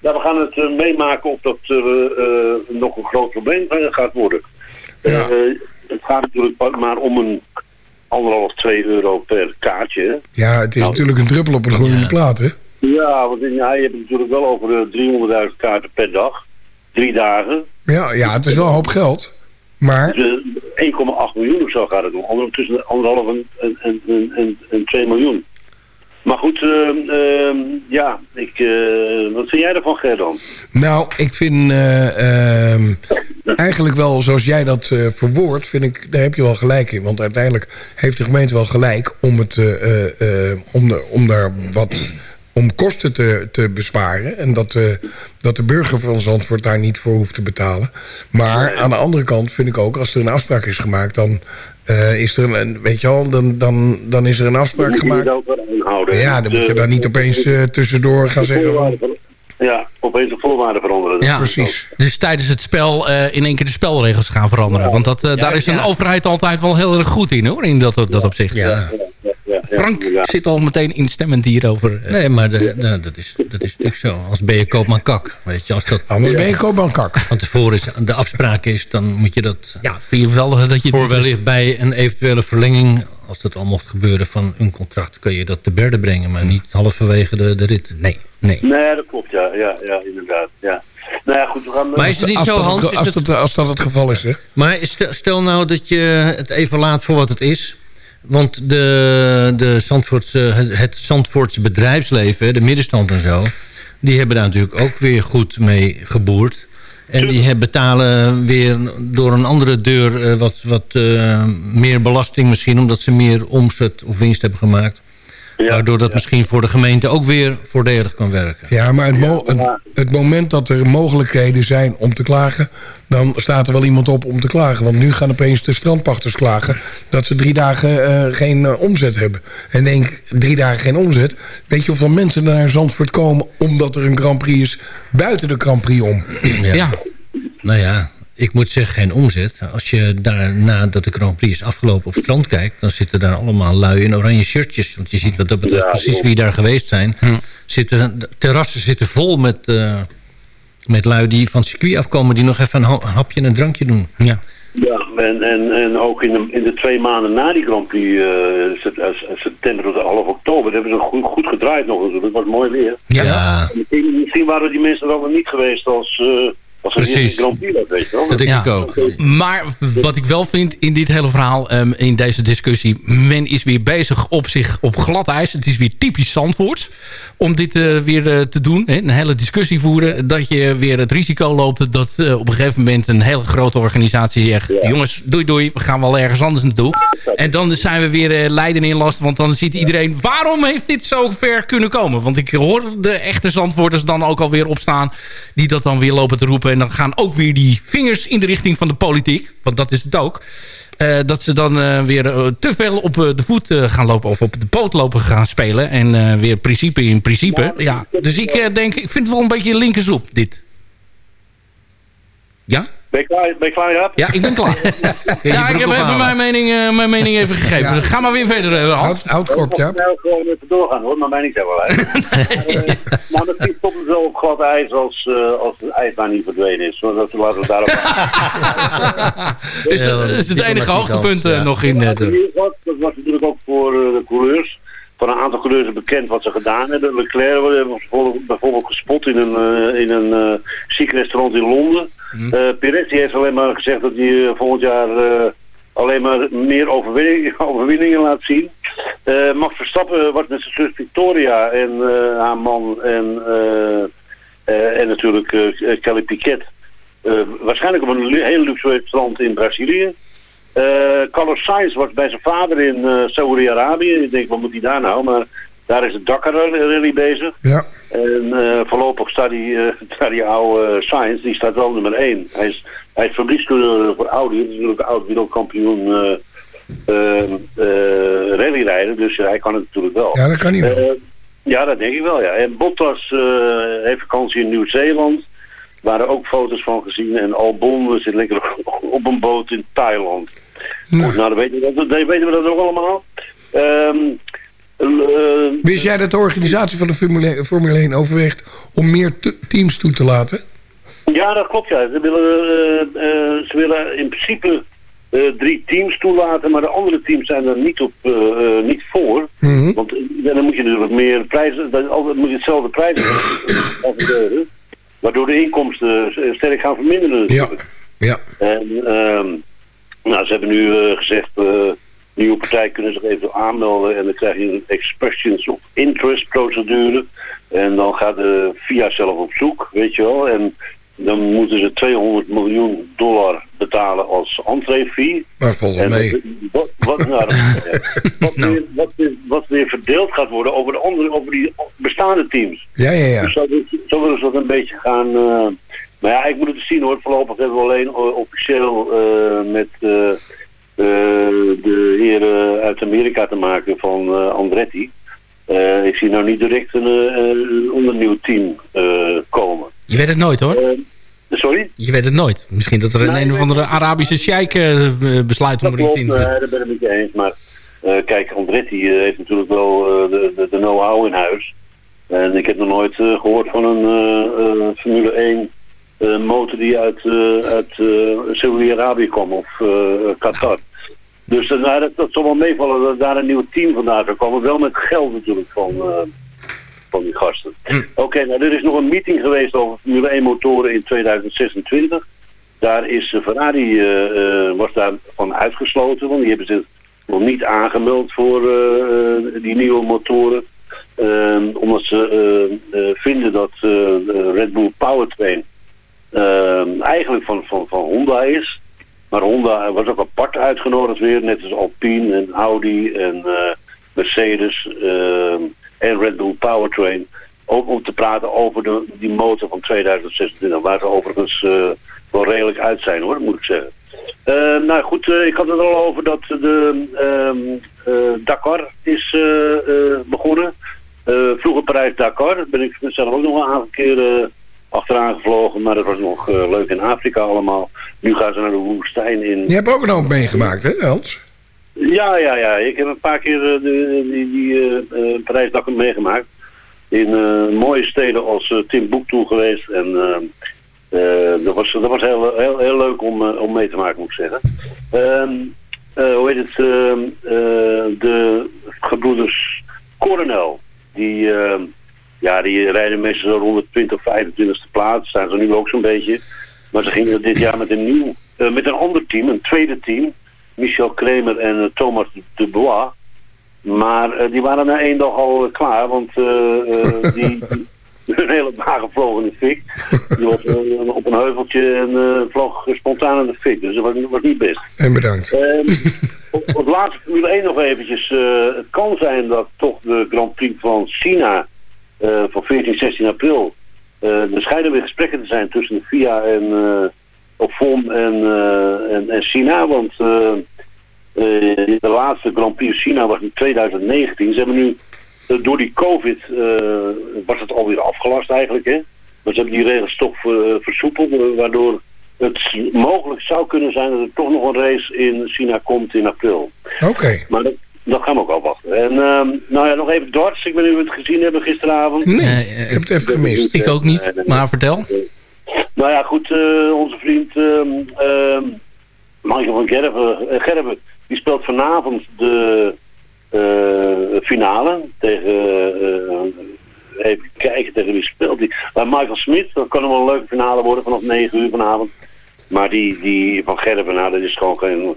ja, we gaan het meemaken of dat nog een groot probleem gaat worden. Eh, het gaat natuurlijk maar om een anderhalf, twee euro per kaartje. Ja, het is Nou, natuurlijk een druppel op een gloeiende plaat, hè? Ja, want in- ja, je hebt het natuurlijk wel over de 300.000 kaarten per dag. Drie dagen. Ja, ja, het is wel een hoop geld. Maar, Dus, eh, 1,8 miljoen of zo gaat het om. Ander, tussen de anderhalf en, en, en, en, en 2 miljoen. Maar goed, ehm, ehm, ja, ik, eh, wat vind jij ervan, Ger dan? nou, ik vind eh, ehm, eigenlijk wel zoals jij dat eh verwoordt, vind ik, daar heb je wel gelijk in. Want uiteindelijk heeft de gemeente wel gelijk om, het, eh, eh, eh, om, de, om daar wat om kosten te, te besparen. En dat, eh, dat de burger van Zandvoort daar niet voor hoeft te betalen. Maar aan de andere kant vind ik ook, als er een afspraak is gemaakt... dan eh, is er een, weet je wel, dan, dan, dan is er een afspraak Moet je gemaakt. Ja, dan moet je daar niet opeens eh, tussendoor gaan zeggen van... Ja, opeens de voorwaarden veranderen. Ja, precies. Dus tijdens het spel eh, in één keer de spelregels gaan veranderen. Want dat, eh, daar is een ja. overheid altijd wel heel erg goed in, hoor. In dat, dat opzicht. Ja. Frank zit al meteen instemmend hierover. Nee, maar de, nou, dat, is, dat is natuurlijk zo. Als ben je koopman kak. Weet je, als dat, Anders ben je koopman kak. Van tevoren is, de afspraak is, dan moet je dat... Ja, vind je wel dat je... Voor wellicht bij een eventuele verlenging, als dat al mocht gebeuren van een contract, kun je dat te berde brengen. Maar niet halverwege de, de rit. Nee, nee. Nee, dat klopt, ja, ja, ja inderdaad. Ja. Nou ja, goed, we gaan... Maar is het niet als zo, Hans? het- als, het- dat, als dat het geval is, hè? Maar stel, stel nou dat je het even laat voor wat het is. Want de, de Zandvoortse, het, het Zandvoortse bedrijfsleven, de middenstand en zo... die hebben daar natuurlijk ook weer goed mee geboerd. En die hebben betalen weer door een andere deur eh, wat, wat eh, meer belasting misschien... omdat ze meer omzet of winst hebben gemaakt. Waardoor dat misschien voor de gemeente ook weer voordelig kan werken. Ja, maar het, mo- het, het moment dat er mogelijkheden zijn om te klagen... dan staat er wel iemand op om te klagen. Want nu gaan opeens de strandpachters klagen... dat ze drie dagen eh, geen eh, omzet hebben. En denk, drie dagen geen omzet. Weet je hoeveel mensen naar Zandvoort komen... omdat er een Grand Prix is buiten de Grand Prix om? Ja. Nou ja, ik moet zeggen geen omzet. Als je daar nadat de Grand Prix is afgelopen op het strand kijkt... dan zitten daar allemaal lui in oranje shirtjes. Want je ziet wat dat betreft Ja, precies wie daar geweest zijn. Zitten, de terrassen zitten vol met, eh, met lui die van het circuit afkomen... die nog even een ha- hapje en een drankje doen. Ja. Ja, en, en, en ook in de, in de twee maanden na die Grand Prix, eh, eh, september tot half oktober, hebben ze goed, goed gedraaid nog. eens. Het was mooi weer. Ja. Misschien, misschien waren die mensen er ook nog niet geweest als, eh als Precies. niet een Grand Prix was, weet je wel. Ja. Maar wat ik wel vind in dit hele verhaal, ehm, in deze discussie... men is weer bezig op zich op glad ijs. Het is weer typisch Zandvoorts om dit eh, weer eh, te doen. Hè? Een hele discussie voeren. Dat je weer het risico loopt dat eh, op een gegeven moment... een hele grote organisatie zegt... jongens, doei doei, we gaan wel ergens anders naartoe. En dan zijn we weer eh, lijden in last. Want dan ziet iedereen, waarom heeft dit zo ver kunnen komen? Want ik hoor de echte Zandvoorters dan ook alweer opstaan... die dat dan weer lopen te roepen. En dan gaan ook weer die vingers in de richting van de politiek. Want dat is het ook. Eh, dat ze dan eh, weer eh, te veel op de voet gaan lopen of op de poot lopen gaan spelen. En weer principe in principe. Ja, dus ik denk, ik vind het wel een beetje linkersoep, dit. Ja? Ben je klaar, ben je klaar Jaap? Ja, ik ben klaar. <laughs> ja, ik heb even mijn mening, eh, mijn mening even gegeven. Ga maar weer verder, eh, Hans. Houdkort, ja. Nou, gewoon even doorgaan hoor, maar mij niet helemaal uit. <laughs> Eh, maar misschien stopt het wel op glad ijs als, als de ijsbaan niet verdwenen is. Want dat laten we daarop Dus dat is het enige hoogtepunt nog in het... Dat was, natuurlijk ook voor de coureurs. Van een aantal coureurs bekend wat ze gedaan hebben. Leclerc hebben bijvoorbeeld, gespot in een, eh, in een eh chic restaurant in Londen. Eh die heeft alleen maar gezegd dat hij eh, volgend jaar eh, alleen maar meer overwinning, <laughs> overwinningen laat zien. Eh, Max Verstappen wordt met zijn zus Victoria en eh, haar man en, eh, eh, en natuurlijk eh, Kelly Piquet. eh, waarschijnlijk op een heel luxe restaurant in Brazilië. Eh, Carlos Sainz was bij zijn vader in eh Saoedi-Arabië. Ik denk, wat moet hij daar nou? Maar daar is de Dakar Rally bezig. Ja. En eh, voorlopig staat die, <laughs> staat die oude Sainz, die staat wel nummer 1. Hij is, hij is fabriekscoureur voor Audi. Hij is natuurlijk oud wereldkampioen rallyrijden. Dus hij kan het natuurlijk wel. Ja, dat kan hij wel. Ja, dat denk ik wel, ja. En Bottas heeft vakantie in Nieuw-Zeeland. Waren ook foto's van gezien. En Albon zit lekker <laughs> op een boot in Thailand. Goed, nou, dan weten we dat, dan weten we dat ook allemaal. Ehm, eh, Wist jij dat de organisatie van de Formule, Formule 1 overweegt... om meer te- teams toe te laten? Ja, dat klopt. Ja. Ze, willen, eh, eh, ze willen in principe drie teams toelaten, maar de andere teams zijn er niet, op, niet voor. Want eh, dan moet je natuurlijk meer prijzen, dan altijd moet je hetzelfde prijs afdelen, <coughs> waardoor de inkomsten sterk gaan verminderen. Ja. ja. En ehm, nou, ze hebben nu eh, gezegd, eh nieuwe partijen kunnen zich even aanmelden en dan krijg je een expressions of interest procedure. En dan gaat de VIA zelf op zoek, weet je wel. En dan moeten ze 200 miljoen dollar betalen als entree-fee. Maar En mee. Wat, wat, <laughs> nou, wat, weer, wat, weer, wat weer verdeeld gaat worden over de andere, over die bestaande teams. Ja, ja, ja. Dus zo, zo willen ze dat een beetje gaan... eh, maar ja, ik moet het zien hoor. Voorlopig hebben we alleen eh, officieel eh, met eh, de heren uit Amerika te maken van Andretti. Ik zie nou niet direct een, eh, een ander nieuw team komen. Je weet het nooit hoor. sorry? Je weet het nooit. Misschien dat er een, een of andere Arabische sheik besluit om er iets in te eh, daar ben ik je eens. Maar kijk, Andretti heeft natuurlijk wel de, de, de know-how in huis. En ik heb nog nooit eh, gehoord van een Formule 1 eh, motor die uit, eh, uit eh, Saudi-Arabië kwam of eh, Qatar. Dus nou, dat, dat zal wel meevallen dat daar een nieuw team vandaan zou komen. Wel met geld natuurlijk van, van die gasten. Oké, nou er is nog een meeting geweest over Formule 1 motoren in 2026. Daar is Ferrari eh, was daarvan uitgesloten, want die hebben zich nog niet aangemeld voor die nieuwe motoren. Ehm, omdat ze vinden dat Red Bull Powertrain ehm, eigenlijk van, van, van Honda is. Maar Honda was ook apart uitgenodigd weer, net als Alpine en Audi en, eh, Mercedes eh, en Red Bull Powertrain. Ook om te praten over de, die motor van 2026. Waar ze overigens eh, wel redelijk uit zijn hoor, moet ik zeggen. Eh, nou goed, eh, ik had het al over dat de ehm, eh, Dakar is eh, eh, begonnen. Eh, vroeger Parijs-Dakar. Daar ben ik zelf ook nog een aantal keren achteraan gevlogen. Maar dat was nog eh, leuk in Afrika allemaal. Nu gaan ze naar de woestijn in... Je hebt ook een hoop meegemaakt, hè Hans? Ja, ja, ja. Ik heb een paar keer eh, de, die, die eh, meegemaakt. In mooie steden als Timbuktu geweest. En dat was, dat was heel, heel, heel leuk om, om mee te maken, moet ik zeggen. Ehm, eh, hoe heet het? ehm, eh, de gebroeders Coronel. Die, ehm, ja, die rijden meestal zo rond de 20, 25e plaats. Staan ze nu ook zo'n beetje. Maar ze gingen dit jaar met een nieuw, eh, met een ander team, een tweede team. Michel Kremer en eh, Thomas de Bois. Maar eh, die waren na één dag al klaar, want die, <laughs> hun <laughs> hele wagen vloog in de fik. Die was op een heuveltje en vloog spontaan in de fik, dus dat was, was niet best. En bedankt. Ehm, <laughs> op, op laatste Formule 1 nog eventjes. het kan zijn dat toch de Grand Prix van China van 14, 16 april... eh er schijnen weer gesprekken te zijn tussen de FIA en eh op FOM en, eh, en, en China. Want de laatste Grand Prix China was in 2019. Ze hebben nu door die COVID was het alweer afgelast eigenlijk. Hè? Maar ze hebben die regels toch versoepeld. waardoor het mogelijk zou kunnen zijn dat er toch nog een race in China komt in april. Oké. Maar dat, dat gaan we ook afwachten. En ehm, nou ja, nog even darts. Ik weet niet of we het gezien hebben gisteravond. Nee, ik heb het even gemist. Ik ook niet, maar vertel. Nou ja, goed, eh, onze vriend ehm ehm, Michael van Gerben, eh, Gerben, die speelt vanavond de eh, finale tegen, eh, even kijken tegen wie speelt hij. Bij Michael Smit, dat kan nog wel een leuke finale worden vanaf 9 uur vanavond. Maar die, die van Gerben, nou, dat is gewoon geen,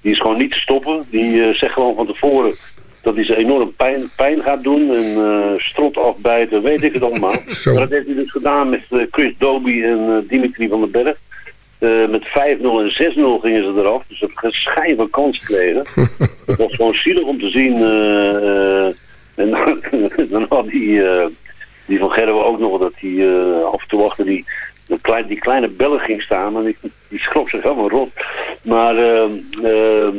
die is gewoon niet te stoppen. Die eh, zegt gewoon van tevoren dat hij ze enorm pijn, pijn gaat doen en eh strot afbijten, weet ik het allemaal. <laughs> Maar dat heeft hij dus gedaan met eh, Chris Doby en Dimitri van den Berg. Met 5-0 en 6-0 gingen ze eraf. Dus ze hebben van kans gekregen. <laughs> Het was gewoon zielig om te zien. en dan, <laughs> dan had die, die van Gerwen ook nog dat hij af en toe achter die, die, klein, die kleine bellen ging staan. En die, die schrok zich helemaal rot. Maar eh, eh,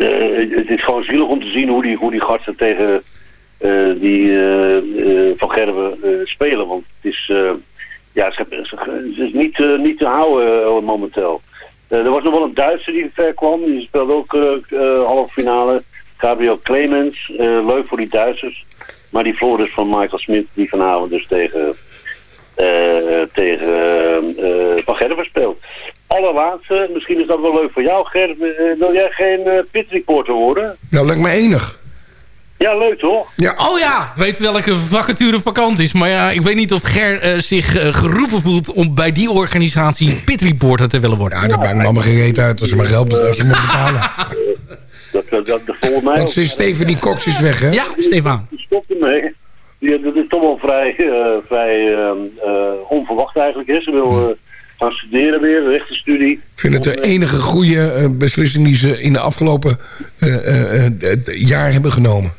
eh, het is gewoon zielig om te zien hoe die, hoe die tegen eh, die eh, van Gerwen spelen. Want het is, ja, ze, is niet, niet te houden momenteel. Er was nog wel een Duitser die ver kwam. Die speelde ook halve finale. Gabriel Clemens. Leuk voor die Duitsers. Maar die verloor dus van Michael Smit. Die vanavond dus tegen, tegen eh, Van Gerwen speelt. Allerlaatste, misschien is dat wel leuk voor jou, Ger. Eh, wil jij geen eh, pit reporter worden? Nou, lijkt me enig. Ja, leuk toch? Ja. Oh ja, weet welke vacature vakant is. Maar ja, ik weet niet of Ger eh, zich eh, geroepen voelt om bij die organisatie pit reporter te willen worden. Ja, daar bij me allemaal gereed uit als ze maar geld als ze me betalen. Dat, dat, dat, dat volgens mij Want Stephanie Cox is weg, hè? Ja, Stefan. Die stopt ermee. Die, dat is toch wel vrij, eh, vrij ehm, eh, onverwacht eigenlijk. Hè. Ze wil eh, gaan studeren weer, rechtenstudie. Ik vind het de enige goede eh, beslissing die ze in de afgelopen eh, eh, eh, jaar hebben genomen.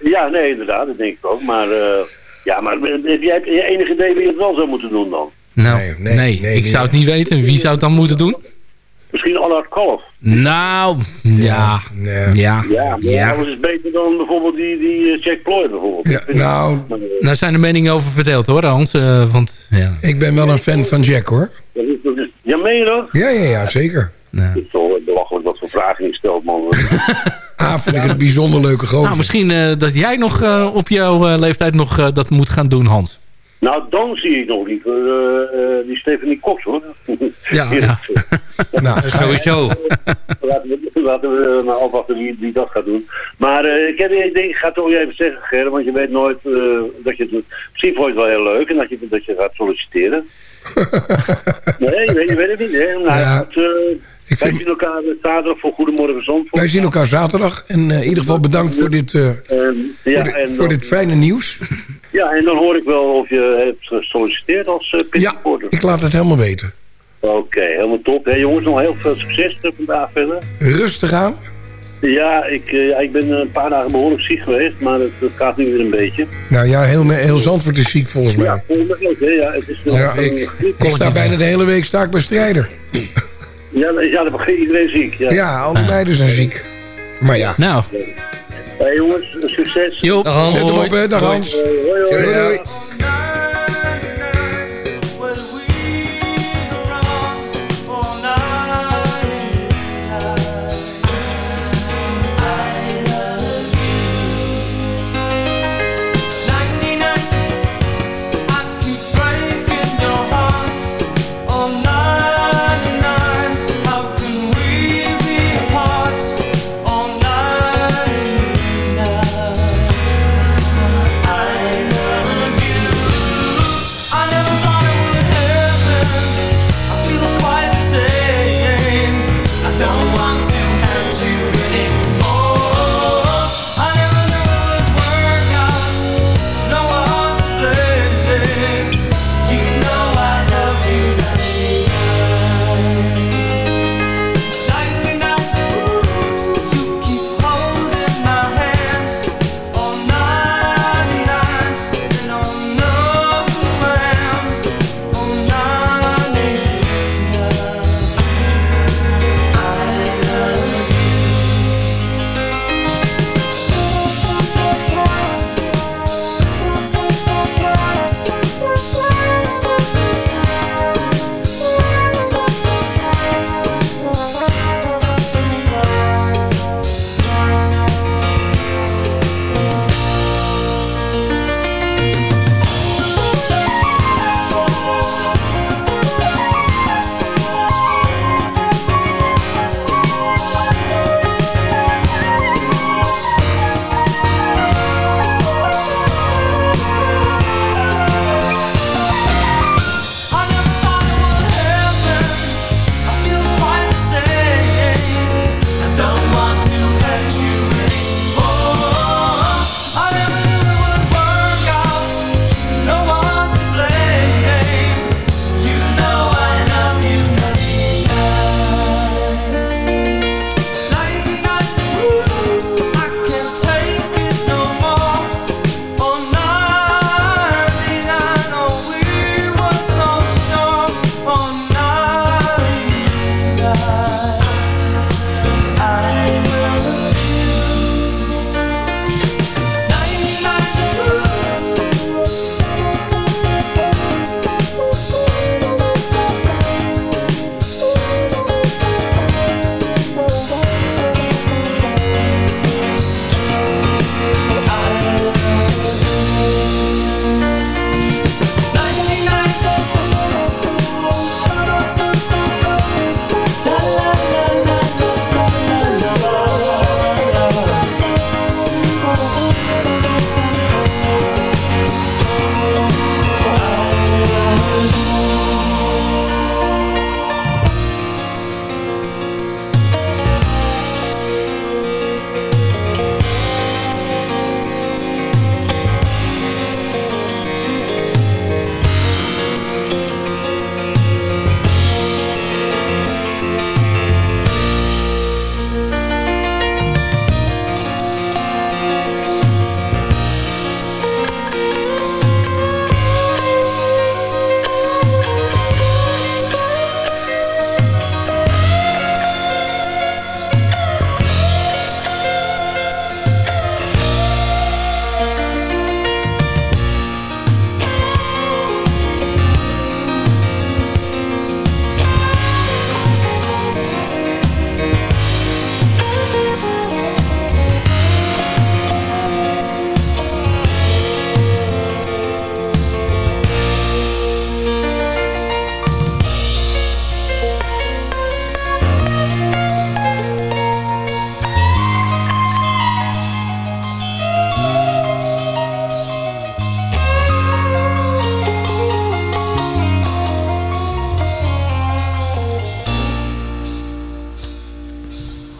Ja, nee, inderdaad, dat denk ik ook. Maar, eh, ja, maar heb jij heb je enig idee wie het wel zou moeten doen dan? Nou, nee, ik zou het niet weten. Wie zou het dan moeten doen? Misschien Allard Kalf. Nou, ja. Ja. Ja, maar alles is beter dan bijvoorbeeld die, die eh, Jack Ploy bijvoorbeeld. Ja, nou, Daar zijn de meningen over verdeeld hoor, Hans. eh, want, ja. ik ben wel een fan van Jack, hoor. Ja, meen je dat? Ja, ja, ja, zeker. Het is toch belachelijk wat voor vragen je stelt, man. A, <laughs> vind ik het een bijzonder leuke gozer. Nou, misschien eh, dat jij nog eh, op jouw eh, leeftijd nog eh, dat moet gaan doen, Hans. Nou, dan zie ik nog liever eh, eh, die Stephanie Cox, hoor. Ja, <laughs> ja. nou, sowieso. <laughs> laten we, laten we maar afwachten wie, wie dat gaat doen. Maar eh, ik, heb, ik denk, ik ga het toch even zeggen, Ger, want je weet nooit eh, dat je het doet. Misschien vond je het wel heel leuk en dat je, dat je gaat solliciteren. <laughs> nee, je weet, je weet het niet, hè. Nou, Ja, wij zien elkaar zaterdag voor Goedemorgen Zandvoort. Wij zien elkaar zaterdag. En eh, in ieder geval bedankt voor dit, eh, Ehm, voor, ja, dit, voor dan- dit fijne nieuws. <laughs> Ja, en dan hoor ik wel of je hebt gesolliciteerd als uh, pitreporter. Ik laat het helemaal weten. Oké, helemaal top. Hè, jongens, nog heel veel succes vandaag verder. Rustig aan. Ja, ik, ja, ik ben een paar dagen behoorlijk ziek geweest, maar het, het gaat nu weer een beetje. Nou ja, heel, heel Zandvoort is ziek volgens mij. Ja, volgens mij ook, hè. Ja, het is Ja, een ik, ik sta bijna de hele week sta ik bij strijder. Ja, ja, dan begint iedereen ziek. Ja, Ja, al die meiden zijn ziek. Maar ja. Nou. Hey, jongens, succes. Jo, Zet hem op, hè. Dag Hans. Hoi, hoi.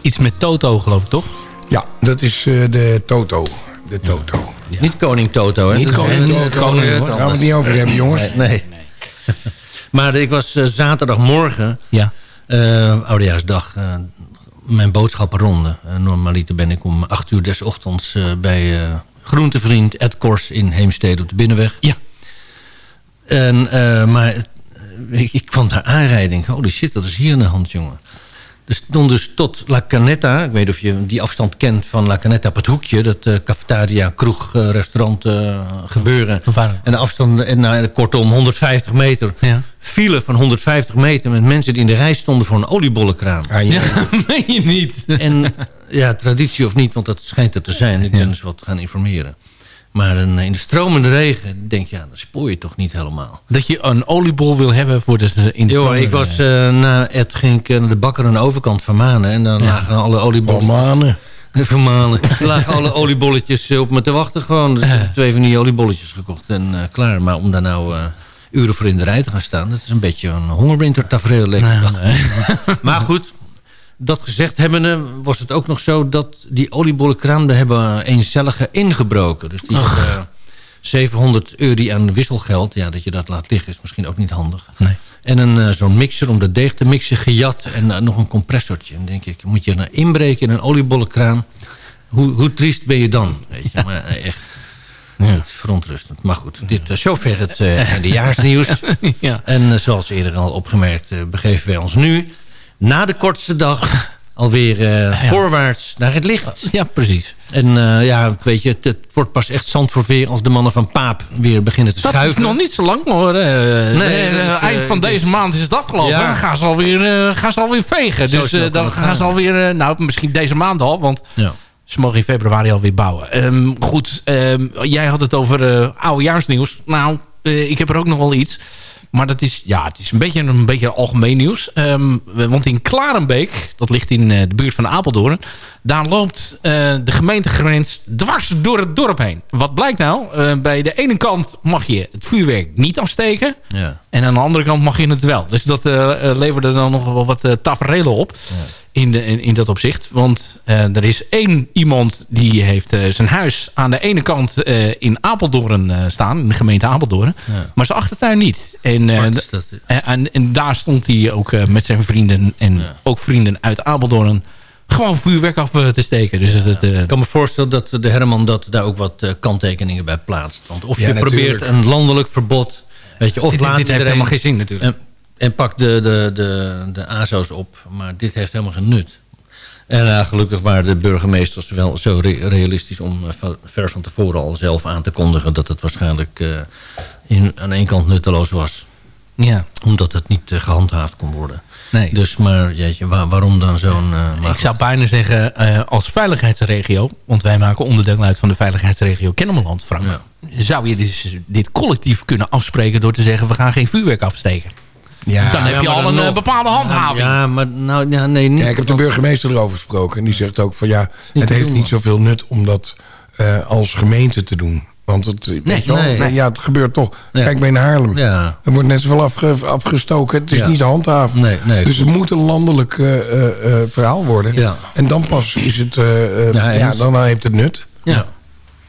Iets met Toto, geloof ik, toch? Ja, dat is eh, de Toto. De Toto. Niet koning Toto, hè? Niet koning Toto. Daar gaan we het niet over hebben, jongens. Nee. nee. <laughs> maar ik was eh, zaterdagmorgen, ja. eh, oudejaarsdag, eh, mijn boodschappenronde. Uh, normaliter ben ik om 8 uur des ochtends uh, bij uh, groentevriend Ed Kors in Heemstede op de Binnenweg. Ja. En, maar ik, ik kwam daar aanrijding. Holy shit, dat is hier aan de hand, jongen. Dus stond dus tot La Canetta. Ik weet of je die afstand kent van La Canetta op het hoekje. Dat uh, cafetaria, kroeg, uh, restaurant uh, gebeuren. En de afstand, en, nou, kortom 150 meter. Ja. File van 150 meter met mensen die in de rij stonden voor een oliebollenkraan. Ah, ja, <laughs> meen je niet. <laughs> En ja, traditie of niet, want dat schijnt er te zijn. Ik ben ja. dus wat gaan informeren. Maar een, in de stromende regen denk je, ja, dan spoor je toch niet helemaal. Dat je een oliebol wil hebben voor de in de ik was uh, na Ed ging ik naar de bakker aan de overkant van Manen. En dan ja. lagen alle oliebollen. Manen. <laughs> Vermanen. Er lagen alle oliebolletjes op me te wachten gewoon. Dus twee van die oliebolletjes gekocht en uh, klaar. Maar om daar nou uh, uren voor in de rij te gaan staan... dat is een beetje een hongerwintertafereel. Nee, nee. <laughs> maar goed, dat gezegd hebbende was het ook nog zo... dat die oliebollenkraam, daar hebben eencellige ingebroken. Dus die Ach. hebben 700 euro aan wisselgeld. Ja, dat je dat laat liggen is misschien ook niet handig. Nee. En een, uh, zo'n mixer om de deeg te mixen gejat. En uh, nog een compressortje. En denk ik, moet je nou inbreken in een oliebollenkraam? Hoe, hoe triest ben je dan? Weet je, <laughs> maar echt... Ja. Het is verontrustend. Maar goed, dit, uh, zover het <laughs> uh, eindejaarsnieuws. ja. En uh, zoals eerder al opgemerkt, begeven wij ons nu... na de kortste dag alweer uh, ja. voorwaarts naar het licht. Ja, precies. En uh, ja, weet je, het, het, wordt pas echt Zandvoort weer... als de mannen van Paap weer beginnen te dat schuiven. Dat is nog niet zo lang hoor. Uh, nee, dus, eind van deze maand is het afgelopen. Ja. Dan gaan ze alweer, gaan ze alweer vegen. Zo dus dan gaan, gaan ze alweer... nou, misschien deze maand al, want... Ja. Ze mogen in februari alweer bouwen. Um, goed, um, jij had het over oudejaarsnieuws. Nou, ik heb er ook nog wel iets... Maar dat is, ja, het is een beetje een beetje algemeen nieuws. Um, want in Klarenbeek, dat ligt in uh, de buurt van Apeldoorn... daar loopt uh, de gemeentegrens dwars door het dorp heen. Wat blijkt nou? Uh, bij de ene kant mag je het vuurwerk niet afsteken... Ja. en aan de andere kant mag je het wel. Dus dat leverde dan nog wel wat tafereelen op... Ja. In, de, in, in, dat opzicht. Want uh, er is één iemand die heeft uh, zijn huis aan de ene kant uh, in Apeldoorn staan. In de gemeente Apeldoorn. Ja. Maar zijn achtertuin niet. En, en, en, daar stond hij ook met zijn vrienden en ja. ook vrienden uit Apeldoorn gewoon vuurwerk af te steken. Dus het. Ik kan me voorstellen dat de Herman dat daar ook wat kanttekeningen bij plaatst. Want of je probeert een landelijk verbod... Weet je, of dit, laat dit heeft helemaal geen zin natuurlijk. En, en pak de, de, de, de ASO's op. Maar dit heeft helemaal geen nut. En uh, gelukkig waren de burgemeesters wel zo re realistisch... om uh, va- ver van tevoren al zelf aan te kondigen... dat het waarschijnlijk uh, in, aan één kant nutteloos was. Ja. Omdat het niet gehandhaafd kon worden. Nee. Dus maar jeetje, waar, waarom dan zo'n... Ik zou bijna zeggen, als veiligheidsregio... want wij maken onderdeel uit van de veiligheidsregio Kennemerland, Frank... Ja. zou je dus dit collectief kunnen afspreken... door te zeggen, we gaan geen vuurwerk afsteken. Ja, dan heb je al een nog. bepaalde handhaving. Ja, maar nou, ja, nee, niet. Ja, ik heb de burgemeester erover gesproken. En die zegt ook van ja, het heeft niet zoveel nut om dat uh, als gemeente te doen. Want het, weet je wel, nee. nee, ja, het gebeurt toch. Ja. Kijk bij in Haarlem. Ja. Er wordt net zoveel afge, afgestoken. Het is Ja. niet handhaven. Nee, nee, dus het moet een landelijk uh, uh, verhaal worden. Ja. En dan pas is het, uh, Ja, dan heeft het nut. Ja.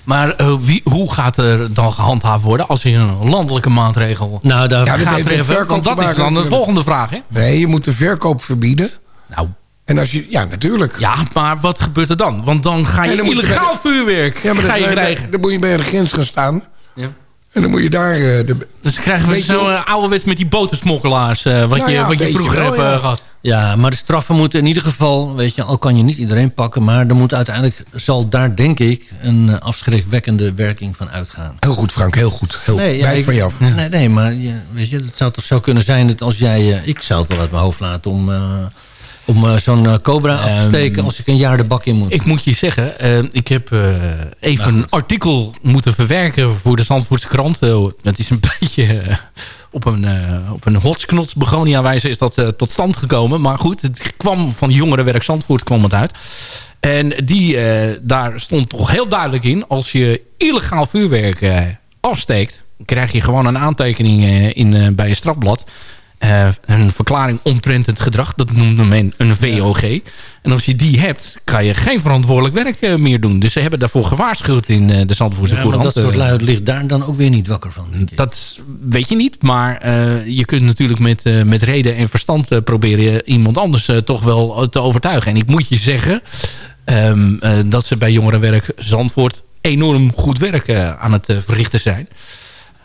Maar uh, wie, hoe gaat er dan gehandhaafd worden... als je een landelijke maatregel Nou, daar Ja, gaat treffen? Want dat is dan de volgende vraag, hè? Nee, je moet de verkoop verbieden. Nou, En als je, ja, natuurlijk. ja, maar wat gebeurt er dan? Want dan ga je Nee, dan moet je illegaal vuurwerk Ja, maar ga dan, je krijgen. dan moet je bij de grens gaan staan. En dan moet je daar... eh, de, Dus krijgen we zo'n wel- uh, ouderwets met die botensmokkelaars... Uh, wat, Nou je, ja, wat je weet je vroeger hebt uh, ja. gehad. Ja, maar de straffen moeten in ieder geval, weet je, al kan je niet iedereen pakken, maar er moet uiteindelijk, zal daar denk ik een eh, afschrikwekkende werking van uitgaan. heel goed, Frank, heel goed. Heel Nee, ja, wijd ik- van je af. Nee, nee, maar je, weet je, het zou toch zo kunnen zijn dat als jij, eh, ik zou het wel uit mijn hoofd laten om, eh, om eh, zo'n eh, cobra af te steken als ik een jaar de bak in moet. Ik moet je zeggen, uh, ik heb uh, even Nou, een artikel moeten verwerken voor de Zandvoortse krant. Dat is een <laughs> beetje op een, uh, op een hotsknots begonia wijze is dat uh, tot stand gekomen. Maar goed, het kwam van Jongerenwerk Zandvoort kwam het uit. En die, uh, daar stond toch heel duidelijk in, als je illegaal vuurwerk afsteekt, krijg je gewoon een aantekening in, bij een strafblad. Eh, een verklaring omtrent het gedrag. Dat noemde men een VOG. En als je die hebt, kan je geen verantwoordelijk werk eh, meer doen. Dus ze hebben daarvoor gewaarschuwd in eh, de Zandvoortse Ja, maar Courant. dat soort Eh, lui ligt daar dan ook weer niet wakker van. dat weet je niet, maar je kunt natuurlijk met, met reden en verstand proberen iemand anders toch wel te overtuigen. En ik moet je zeggen ehm, eh, dat ze bij Jongerenwerk Zandvoort enorm goed werk aan het verrichten zijn.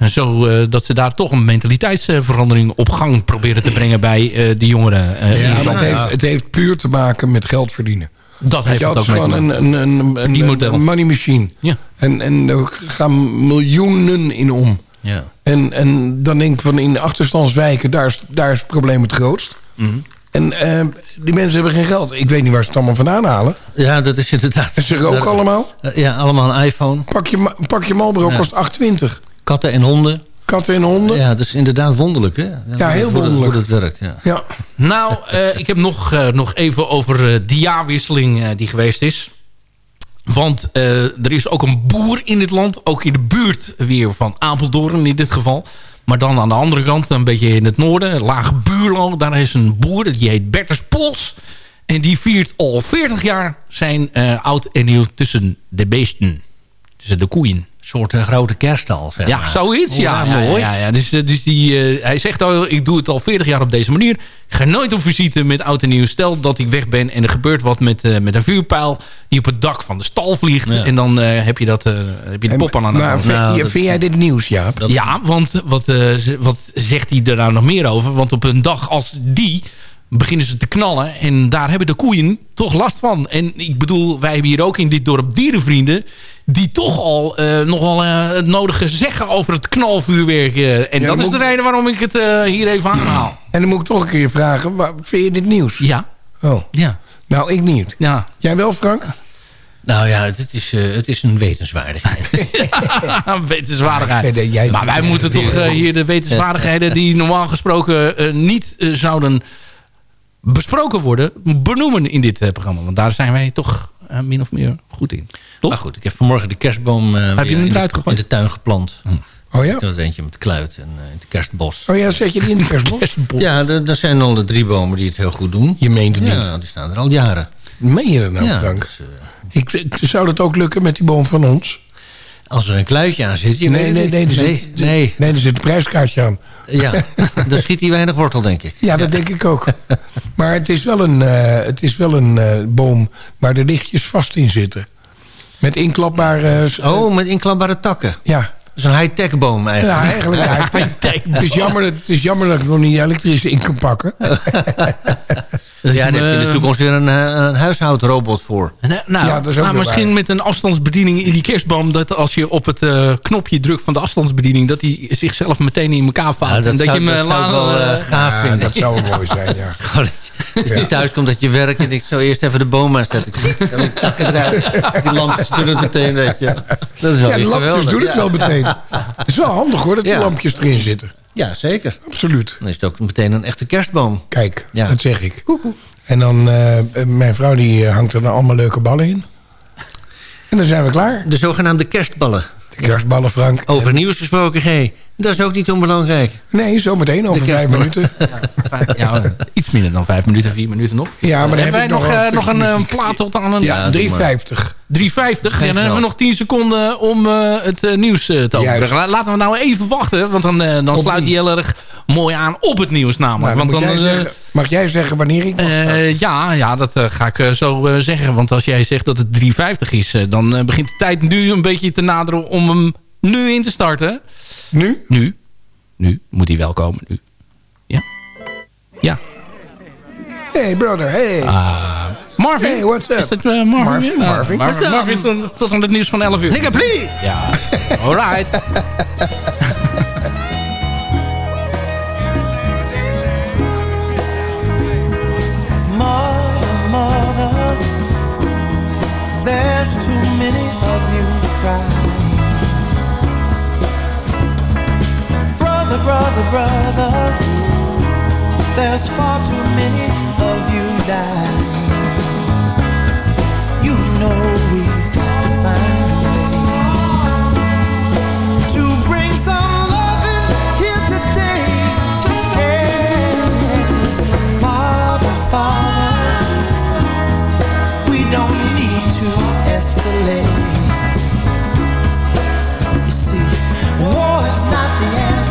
En Zo eh, dat ze daar toch een mentaliteitsverandering op gang proberen te brengen bij eh de jongeren. Ja, maar het heeft, het heeft puur te maken met geld verdienen. Dat heeft het ook gewoon een, een, een, een, een money machine. Ja. En, en er gaan miljoenen in om. Ja. En, en dan denk ik van in de achterstandswijken, daar is, daar is het probleem het grootst. Mhm. En die mensen hebben geen geld. Ik weet niet waar ze het allemaal vandaan halen. Ja, dat is inderdaad... En ze roken allemaal. Ja, allemaal een iPhone. Pak je, pak je Marlboro Ja. kost 8,20. Katten en honden. Katten en honden. Ja, dat is inderdaad wonderlijk, hè? Ja, heel hoe dat- wonderlijk. Hoe dat werkt, ja. Ja. Nou, eh, ik heb nog, eh, nog even over eh, die jaarwisseling eh, die geweest is. Want eh, er is ook een boer in dit land. Ook in de buurt weer van Apeldoorn in dit geval. Maar dan aan de andere kant, een beetje in het noorden. Lage Buurlo, daar is een boer. Die heet Bertus Pols. En die viert al 40 jaar zijn eh, oud en nieuw tussen de beesten. Tussen de koeien. Een soort eh, grote kerststal, zeg Ja, maar. zoiets. Ja, ja, mooi. ja, ja. Dus, eh, dus die, eh, hij zegt al, ik doe het al 40 jaar op deze manier. Ik ga nooit op visite met oud en nieuw. Stel dat ik weg ben en er gebeurt wat met, eh, met een vuurpijl... die op het dak van de stal vliegt. Ja. En dan eh, heb je, dat, eh, heb je de pop aan aan de Maar hand. vind, Nou, ja, dat- vind jij dit nieuws, Jaap? Ja, want wat, eh, wat zegt hij er nou nog meer over? Want op een dag als die beginnen ze te knallen. En daar hebben de koeien toch last van. En ik bedoel, wij hebben hier ook in dit dorp dierenvrienden... die toch al eh, nogal eh, het nodige zeggen over het knalvuurwerk. eh. en Ja, dat is de reden waarom ik het eh, hier even aanhaal. En dan moet ik toch een keer vragen, waar, vind je dit nieuws? Ja, Oh, ja, nou ik niet. ja. Jij wel, Frank? Nou ja, het is, eh, het is een wetenswaardigheid. <laughs> wetenswaardigheid. Nee, nee, jij- maar wij moeten toch hier de wetenswaardigheden... die normaal gesproken eh, niet zouden besproken worden... benoemen in dit programma. Want daar zijn wij toch min of meer goed in. Maar goed, ik heb vanmorgen de kerstboom eh, je weer hem in, eruit de, in de tuin geplant. Oh ja? Ik had eentje met kluit en eh, in het kerstbos. Oh ja, zet je die in de <laughs> kerstbos? Ja, er zijn al de drie bomen die het heel goed doen. Je meent het niet. Ja, die staan er al jaren. Meen je dat nou, Ja, Frank? dus, eh, Ik, ik- zou dat ook lukken met die boom van ons? als er een kluitje aan zit... Je Nee, weet nee, nee, er zit, nee, nee. nee, er zit een prijskaartje aan. Ja, dan schiet hij weinig wortel, denk ik. Ja, dat denk ik ook. <laughs> Maar het is wel een, eh, het is wel een eh, boom waar de lichtjes vast in zitten. Met inklapbare... eh, Oh, met inklapbare takken. Ja, een high-tech boom ja eigenlijk. <laughs> eigenlijk. Ja, het, is jammer dat, het is jammer dat ik nog niet elektrisch in kan pakken. <laughs> Dus Ja, daar heb je in de toekomst weer een, eh, een huishoudrobot voor. Nou, nou, Ja, dat is ook maar weer misschien met een afstandsbediening in die kerstboom... dat als je op het eh, knopje drukt van de afstandsbediening... dat hij zichzelf meteen in elkaar. Ja, dat en dat zou- je hem dat eh, later, wel, gaaf Ja, vinden. dat zou wel mooi zijn, ja. <laughs> Dat je, thuis komt, dat je werkt en ik zo eerst even de boom aanzetten. Dan die takken eruit. Die lampjes doen het meteen, weet je. Dat is wel Ja, de weer lampjes geweldig. doen het Ja. wel meteen. Het is wel handig hoor, dat die lampjes erin zitten. Ja, zeker. Absoluut. Dan is het ook meteen een echte kerstboom. Kijk, Ja. dat zeg ik. En dan, eh, mijn vrouw die eh, hangt er dan allemaal leuke ballen in. En dan zijn we klaar. De zogenaamde kerstballen. De kerstballen, Frank. Over nieuws gesproken, G. Dat is ook niet onbelangrijk. Nee, zometeen over vijf minuten. ja, <laughs> iets minder dan vijf minuten, vier minuten nog. Ja, maar dan heb Hebben wij nog, nog eh, een eh, muziek. plaat tot aan een... Ja, doe maar. 3,50. 350. Geen En dan hebben we nog 10 seconden om eh, het eh, nieuws eh, te overbrengen. La- Laten we nou even wachten, want dan, eh, dan sluit hij heel erg mooi aan op het nieuws namelijk. Nou, dan want dan, jij eh, zeggen, mag jij zeggen wanneer ik eh, ja, ja, dat eh, ga ik eh, zo eh, zeggen. Want als jij zegt dat het 350 is, eh, dan eh, begint de tijd nu een beetje te naderen om hem nu in te starten. Nu? Nu. Nu moet hij wel komen. Nu. Ja. Ja. Hey brother, hey. Ah, Marvin. Hey, what's up? Is dat eh, Marvin? Marvin, Ja, Marvin. Marvin, Marvin tot, tot aan het nieuws van 11 uur. Nigga, please! Ja. Alright. Mother, there's too many of brother, brother. There's far too many of you dying. You know we've got to find a way to bring some loving here today. Yeah. Father, Father, we don't need to escalate. You see, war is not the answer.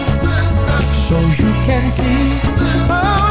so you can see. Oh.